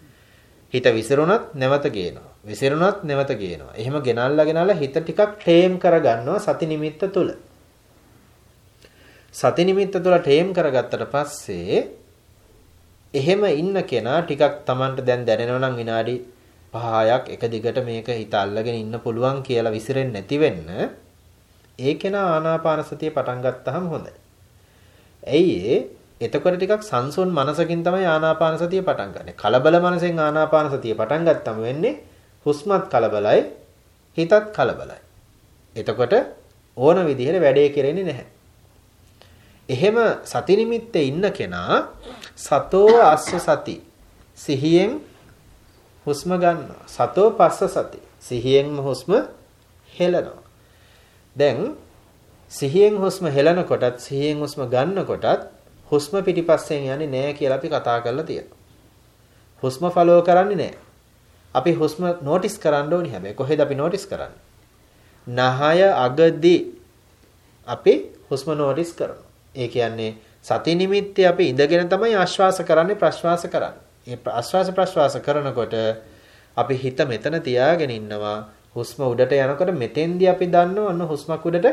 හිත විසිරුණත් නැවත ගේනවා. විසිරුණත් නැවත ගේනවා. එහෙම ගෙනල්ලා ගෙනල්ලා හිත ටිකක් ටේම් කරගන්නවා සති නිමිත්ත තුල. සති නිමිත්ත තුල ටේම් කරගත්තට පස්සේ එහෙම ඉන්න කෙනා ටිකක් Tamanට දැන් දැනෙනවා නම් විනාඩි 5ක් එක දිගට මේක හිත අල්ලගෙන ඉන්න පුළුවන් කියලා විසිරෙන්නේ නැති වෙන්න ඒ කෙනා ආනාපාන සතිය පටන් ගත්තාම හොඳයි. ඇයි එතකොට ටිකක් සංසුන් මනසකින් තමයි ආනාපාන සතිය පටන් ගන්න. කලබල මනසෙන් ආනාපාන සතිය පටන් ගත්තම වෙන්නේ හුස්මත් කලබලයි හිතත් කලබලයි. එතකොට ඕන විදිහට වැඩේ කෙරෙන්නේ නැහැ. එහෙම සති නිමිත්තේ ඉන්න කෙනා සතෝ අස්ස සති සිහියෙන් හුස්ම ගන්නවා. සතෝ පස්ස සති සිහියෙන්ම හුස්ම හෙලනවා. දැන් සිහියෙන් හුස්ම හෙලනකොටත් සිහියෙන් හුස්ම ගන්නකොටත් හුස්ම පිටිපස්සෙන් යන්නේ නැහැ කියලා අපි කතා කරලා තියෙනවා. හුස්ම ෆලෝ කරන්නේ නැහැ. අපි හුස්ම නෝටිස් කරන්න ඕනි හැබැයි කොහෙද අපි නෝටිස් කරන්නේ? නහය අගදී අපි හුස්ම නෝටිස් කරනවා. ඒ කියන්නේ සති නිමිත්තේ අපි ඉඳගෙන තමයි ආශ්වාස කරන්නේ ප්‍රශ්වාස කරන්නේ. ඒ ආශ්වාස ප්‍රශ්වාස කරනකොට අපි හිත මෙතන තියාගෙන ඉන්නවා. හුස්ම උඩට යනකොට මෙතෙන්දී අපි දන්නවා ඔන්න හුස්මක් උඩට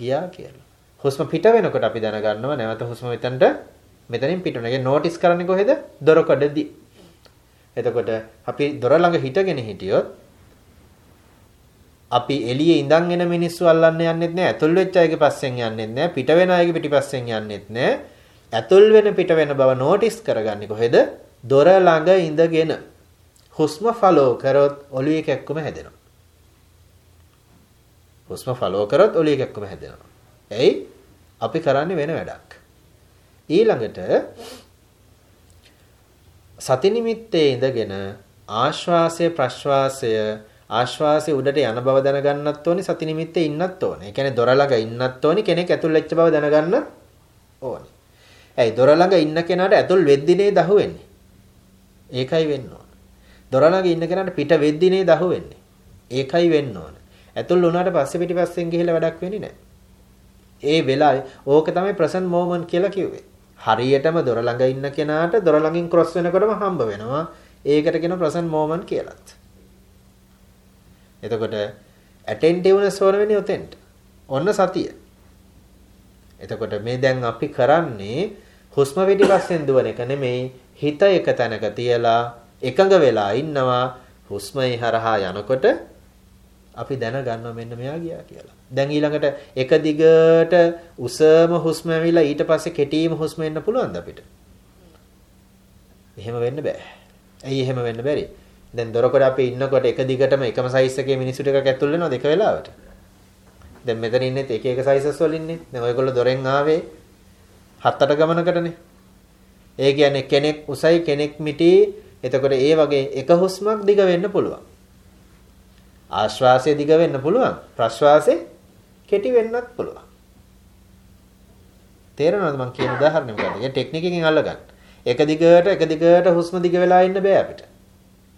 ගියා කියලා. හුස්ම පිට වෙනකොට අපි දැනගන්නවා නැවත හුස්ම මෙතනට මෙතනින් පිට වෙනවා. ඒක නෝටිස් කරන්නේ කොහෙද? දොරකඩදී. එතකොට අපි දොර ළඟ හිටගෙන හිටියොත් අපි එළියේ ඉඳන් එන මිනිස්සු අල්ලන්න යන්නෙත් නෑ. ඇතුල් වෙච්ච අයගේ පස්සෙන් යන්නෙත් නෑ. පිට වෙන අයගේ පිටිපස්සෙන් යන්නෙත් නෑ. ඇතුල් වෙන පිට වෙන බව නෝටිස් කරගන්නේ කොහෙද? දොර ළඟ ඉඳගෙන. හුස්ම ෆලෝ කරොත් ඔළුවේ කැක්කුම හැදෙනවා. හුස්ම ෆලෝ කරොත් ඔළුවේ කැක්කුම හැදෙනවා. එයි අපි කරන්නේ වෙන වැඩක්. ඊළඟට සති නිමිත්තේ ඉඳගෙන ආශ්වාසය ප්‍රශ්වාසය ආශ්වාසය උඩට යන බව දැනගන්නත් ඕනි සති නිමිත්තේ ඉන්නත් ඕනි. ඒ කියන්නේ දොර ළඟ ඉන්නත් ඕනි කෙනෙක් ඇතුල් වෙච්ච බව දැනගන්න ඕනි. ඇයි දොර ළඟ ඉන්න කෙනාට ඇතුල් වෙද්දිනේ දහු වෙන්නේ. ඒකයි වෙන්න ඕන. දොර ළඟ ඉන්න කෙනාට පිට වෙද්දිනේ දහු වෙන්නේ. ඒකයි වෙන්න ඕන. ඇතුල් වුණාට පස්සේ පිටිපස්සෙන් ගිහිල්ලා වැඩක් වෙන්නේ නැහැ. ඒ වෙලාවේ ඕක තමයි ප්‍රසන්ට් මොමන්ට් කියලා කිව්වේ. හරියටම දොර ළඟ ඉන්න කෙනාට දොර ළඟින් ක්‍රොස් වෙනකොටම හම්බ වෙනවා. ඒකට කියන ප්‍රසන්ට් මොමන්ට් කියලාත්. එතකොට ඇටෙන්ටිව්නස් ඕන වෙන්නේ උතෙන්ට. ඔන්න සතිය. එතකොට මේ දැන් අපි කරන්නේ හුස්ම පිටිපස්සෙන් දුවන එක නෙමෙයි හිත එක තැනක තියලා එකඟ වෙලා ඉන්නවා හුස්මයි හරහා යනකොට අපි දැනගන්නවා මෙන්න මෙයා ගියා කියලා. දැන් ඊළඟට එක දිගට උසම හුස්ම ඇවිල්ලා ඊට පස්සේ කෙටීම හුස්ම එන්න පුළුවන්ද අපිට? එහෙම වෙන්න බෑ. ඇයි එහෙම වෙන්න බැරි? දැන් දොරකඩ අපි ඉන්නකොට එක දිගටම එකම සයිස් එකේ මිනිස්සු ටිකක් ඇතුල් වෙනවා දෙක වෙලාවට. දැන් මෙතන ඉන්නෙත් එක එක සයිසස් වල ඉන්නේ. දැන් ඔයගොල්ලෝ දොරෙන් ආවේ හත් අට ගමනකටනේ. ඒ කියන්නේ කෙනෙක් උසයි කෙනෙක් මිටි. එතකොට ඒ වගේ එක හුස්මක් දිග වෙන්න පුළුවන්. ආශ්වාසය දිග වෙන්න පුළුවන්. ප්‍රශ්වාසය කෙටි වෙන්නත් පුළුවන්. තේරෙනවද මම කියන උදාහරණය මොකද්ද? ඒ ටෙක්නිකකින් අල්ලගන්න. එක දිගට එක දිගට හුස්ම දිග වෙලා ඉන්න බෑ අපිට.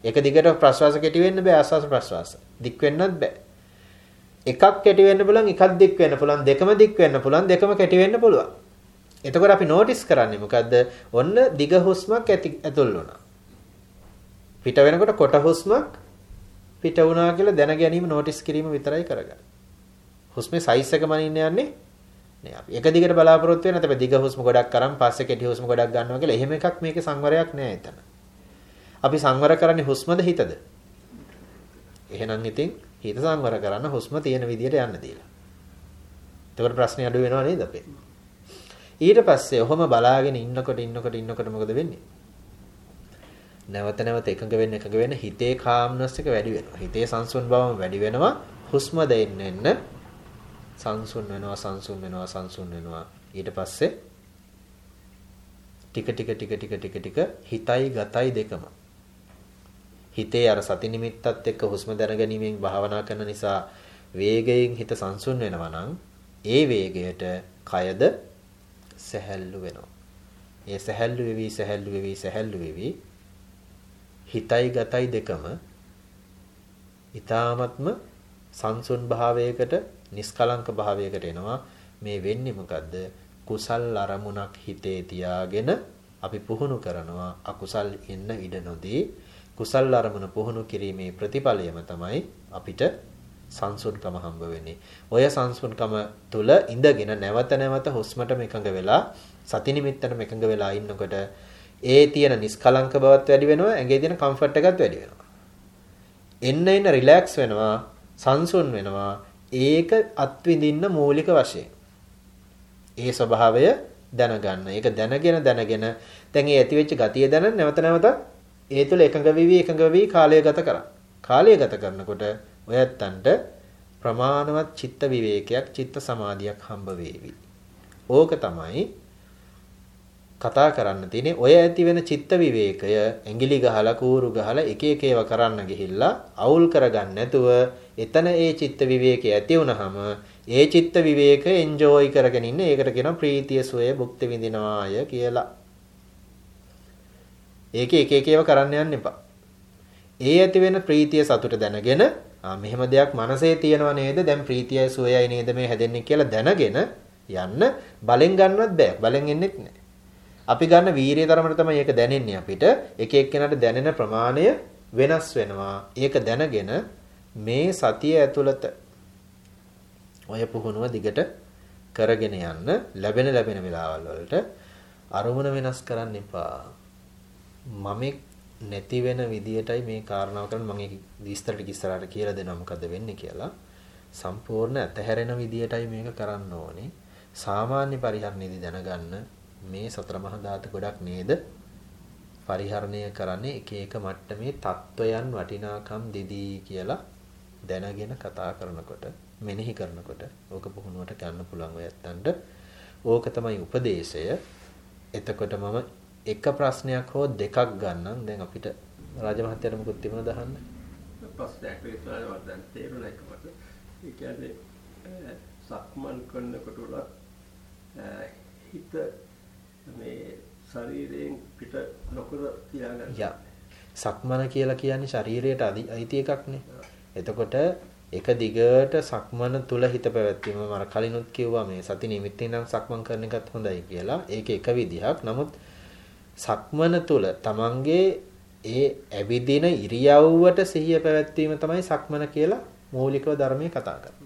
එක දිගට ප්‍රශ්වාස කෙටි වෙන්න බෑ ආශ්වාස ප්‍රශ්වාස. දික් වෙන්නත් බෑ. එකක් කෙටි වෙන්න පුළුවන් එකක් දික් වෙන්න පුළුවන් දෙකම දික් වෙන්න පුළුවන් දෙකම කෙටි වෙන්න පුළුවන්. එතකොට අපි නෝටිස් කරන්නේ මොකද්ද? ඔන්න දිග හුස්මක් ඇතුල් වුණා. පිට වෙනකොට කොට හුස්මක් පිට වුණා කියලා දැන ගැනීම නෝටිස් කිරීම විතරයි කරගන්නේ. හුස්මේ සයිස් එක මනින්න යන්නේ නේ අපි. එක දිගට බලාපොරොත්තු වෙන නැත්නම් දිග හුස්ම ගොඩක් කරන් පස්සේ කෙටි හුස්ම ගොඩක් ගන්නවා කියලා එහෙම එකක් මේකේ සංවරයක් නෑ එතන. අපි සංවර කරන්නේ හුස්මද හිතද? එහෙනම් ඉතින් හිත සංවර කරන්න හුස්ම තියෙන විදියට යන්න දීලා. එතකොට ප්‍රශ්නේ අඩු වෙනව නේද අපේ? ඊට පස්සේ ඔහොම බලාගෙන ඉන්නකොට ඉන්නකොට ඉන්නකොට මොකද වෙන්නේ? නැවත නැවත එකඟ වෙන්න එකඟ වෙන්න හිතේ කාම්නස් එක වැඩි වෙනවා. හිතේ සංසුන් බවම වැඩි වෙනවා. හුස්ම දෙන්න එන්න සංසුන් වෙනවා සංසුන් වෙනවා සංසුන් වෙනවා. ඊට පස්සේ ටික ටික ටික ටික ටික ටික හිතයි ගතයි දෙකම හිතේ අර සති නිමිත්තත් එක්ක හුස්ම දැනගැනීමෙන් භාවනා කරන නිසා වේගයෙන් හිත සංසුන් වෙනවා නම් ඒ වේගයට කයද සැහැල්ලු වෙනවා. ඒ සැහැල්ලු වෙවි සැහැල්ලු වෙවි සැහැල්ලු වෙවි. හිතයි ගතයි දෙකම ඊ타මත්ම සංසුන් භාවයකට නිස්කලංක භාවයකට එනවා. මේ වෙන්නේ මොකද්ද? කුසල් අරමුණක් හිතේ තියාගෙන අපි පුහුණු කරනවා අකුසල් එන්න ඉඩ නොදී කුසල් අරමුණ පුහුණු කිරීමේ ප්‍රතිඵලයම තමයි අපිට සංසුන්කම හම්බ වෙන්නේ. ඔය සංසුන්කම තුල ඉඳගෙන නැවත නැවත හුස්මටම එකඟ වෙලා සති නිමිත්තටම එකඟ වෙලා ඉන්නකොට ඒ තියෙන නිස්කලංක බවත් වැඩි වෙනවා ඇඟේ තියෙන කම්ෆර්ට් එකත් වැඩි වෙනවා. එන්න එන්න රිලැක්ස් වෙනවා සංසුන් වෙනවා ඒක අත්විඳින්න මූලික වශයෙන්. ඒ ස්වභාවය දැනගන්න. ඒක දැනගෙන දැනගෙන දැන් ඒ ඇතිවෙච්ච ගතිය දැන නැවත නැවතත් ඒ තුළ එකඟ වෙවි එකඟ වෙවි කාලය ගත කරා. කාලය ගත කරනකොට ඔයත්තන්ට ප්‍රමාණවත් චිත්ත විවේකයක් චිත්ත සමාධියක් හම්බ වේවි. ඕක තමයි කතා කරන්න තියෙන්නේ ඔය ඇති වෙන චිත්ත විවේකය ඇඟිලි ගහලා කූරු ගහලා එක එක ඒවා කරන්න ගිහිල්ලා අවුල් කරගන්න නැතුව එතන ඒ චිත්ත විවේකය ඇති වුනහම ඒ චිත්ත විවේකය එන්ජොයි කරගෙන ඉන්න ඒකට කියනවා ප්‍රීතිය සුවය භුක්ති විඳිනවාය කියලා. ඒකේ එක එක ඒවා කරන්න යන්න එපා. ඒ ඇති වෙන ප්‍රීතිය සතුට දැනගෙන ආ මෙහෙම දෙයක් මනසේ තියෙනව නේද දැන් ප්‍රීතියයි සුවයයි නේද මේ හැදෙන්නේ කියලා දැනගෙන යන්න බලෙන් ගන්නවත් බෑ බලෙන් එන්නෙත් නෑ අපි ගන්න වීරිය තරමට තමයි ඒක දැනෙන්නේ අපිට. එක එක්කෙනාට දැනෙන ප්‍රමාණය වෙනස් වෙනවා. ඒක දැනගෙන මේ සතිය ඇතුළත ඔය පුහුණුව දිගට කරගෙන යන්න ලැබෙන ලැබෙන වෙලාවල් වලට අරමුණ වෙනස් කරන්න එපා. මමෙක් නැති වෙන විදියටයි මේ කාරණාව කරන්නේ. මම ඒක විස්තරට ඉස්සරහට කියලා දෙනවා මොකද වෙන්නේ කියලා. සම්පූර්ණ ඇතහැරෙන විදියටයි මේක කරන්න ඕනේ. සාමාන්‍ය පරිහරණයේදී දැනගන්න මේ සතර මහා ධාතු ගොඩක් නේද? පරිහරණය කරන්නේ එක එක මට්ටමේ தত্ত্বයන් වටිනාකම් දෙදී කියලා දැනගෙන කතා කරනකොට මෙනෙහි කරනකොට ඕක පුහුණුවට ගන්න පුළුවන් ඔයත්තන්ට ඕක තමයි උපදේශය. එතකොට මම එක ප්‍රශ්නයක් හෝ දෙකක් ගන්නම් දැන් අපිට රාජමහත්තයාට මොකද තිබුණද අහන්න ප්‍රශ්නයක් විතරයි මට දැන් තේරුණා එකකට ඒ කියන්නේ සක්මන් කරනකොට හිත මේ ශරීරයෙන් පිට නොකර තියාගන්න. යා. සක්මන කියලා කියන්නේ ශරීරයට අයිති එකක්නේ. එතකොට එක දිගට සක්මන තුල හිත පැවැත්වීම මම කලිනුත් කිව්වා මේ සති නිමිත්තෙන් නම් සක්මන් කරන එකත් හොඳයි කියලා. ඒක එක විදිහක්. නමුත් සක්මන තුල තමන්ගේ ඒ ඇවිදින ඉරියව්වට සිහිය පැවැත්වීම තමයි සක්මන කියලා මූලිකව ධර්මයේ කතා කරන්නේ.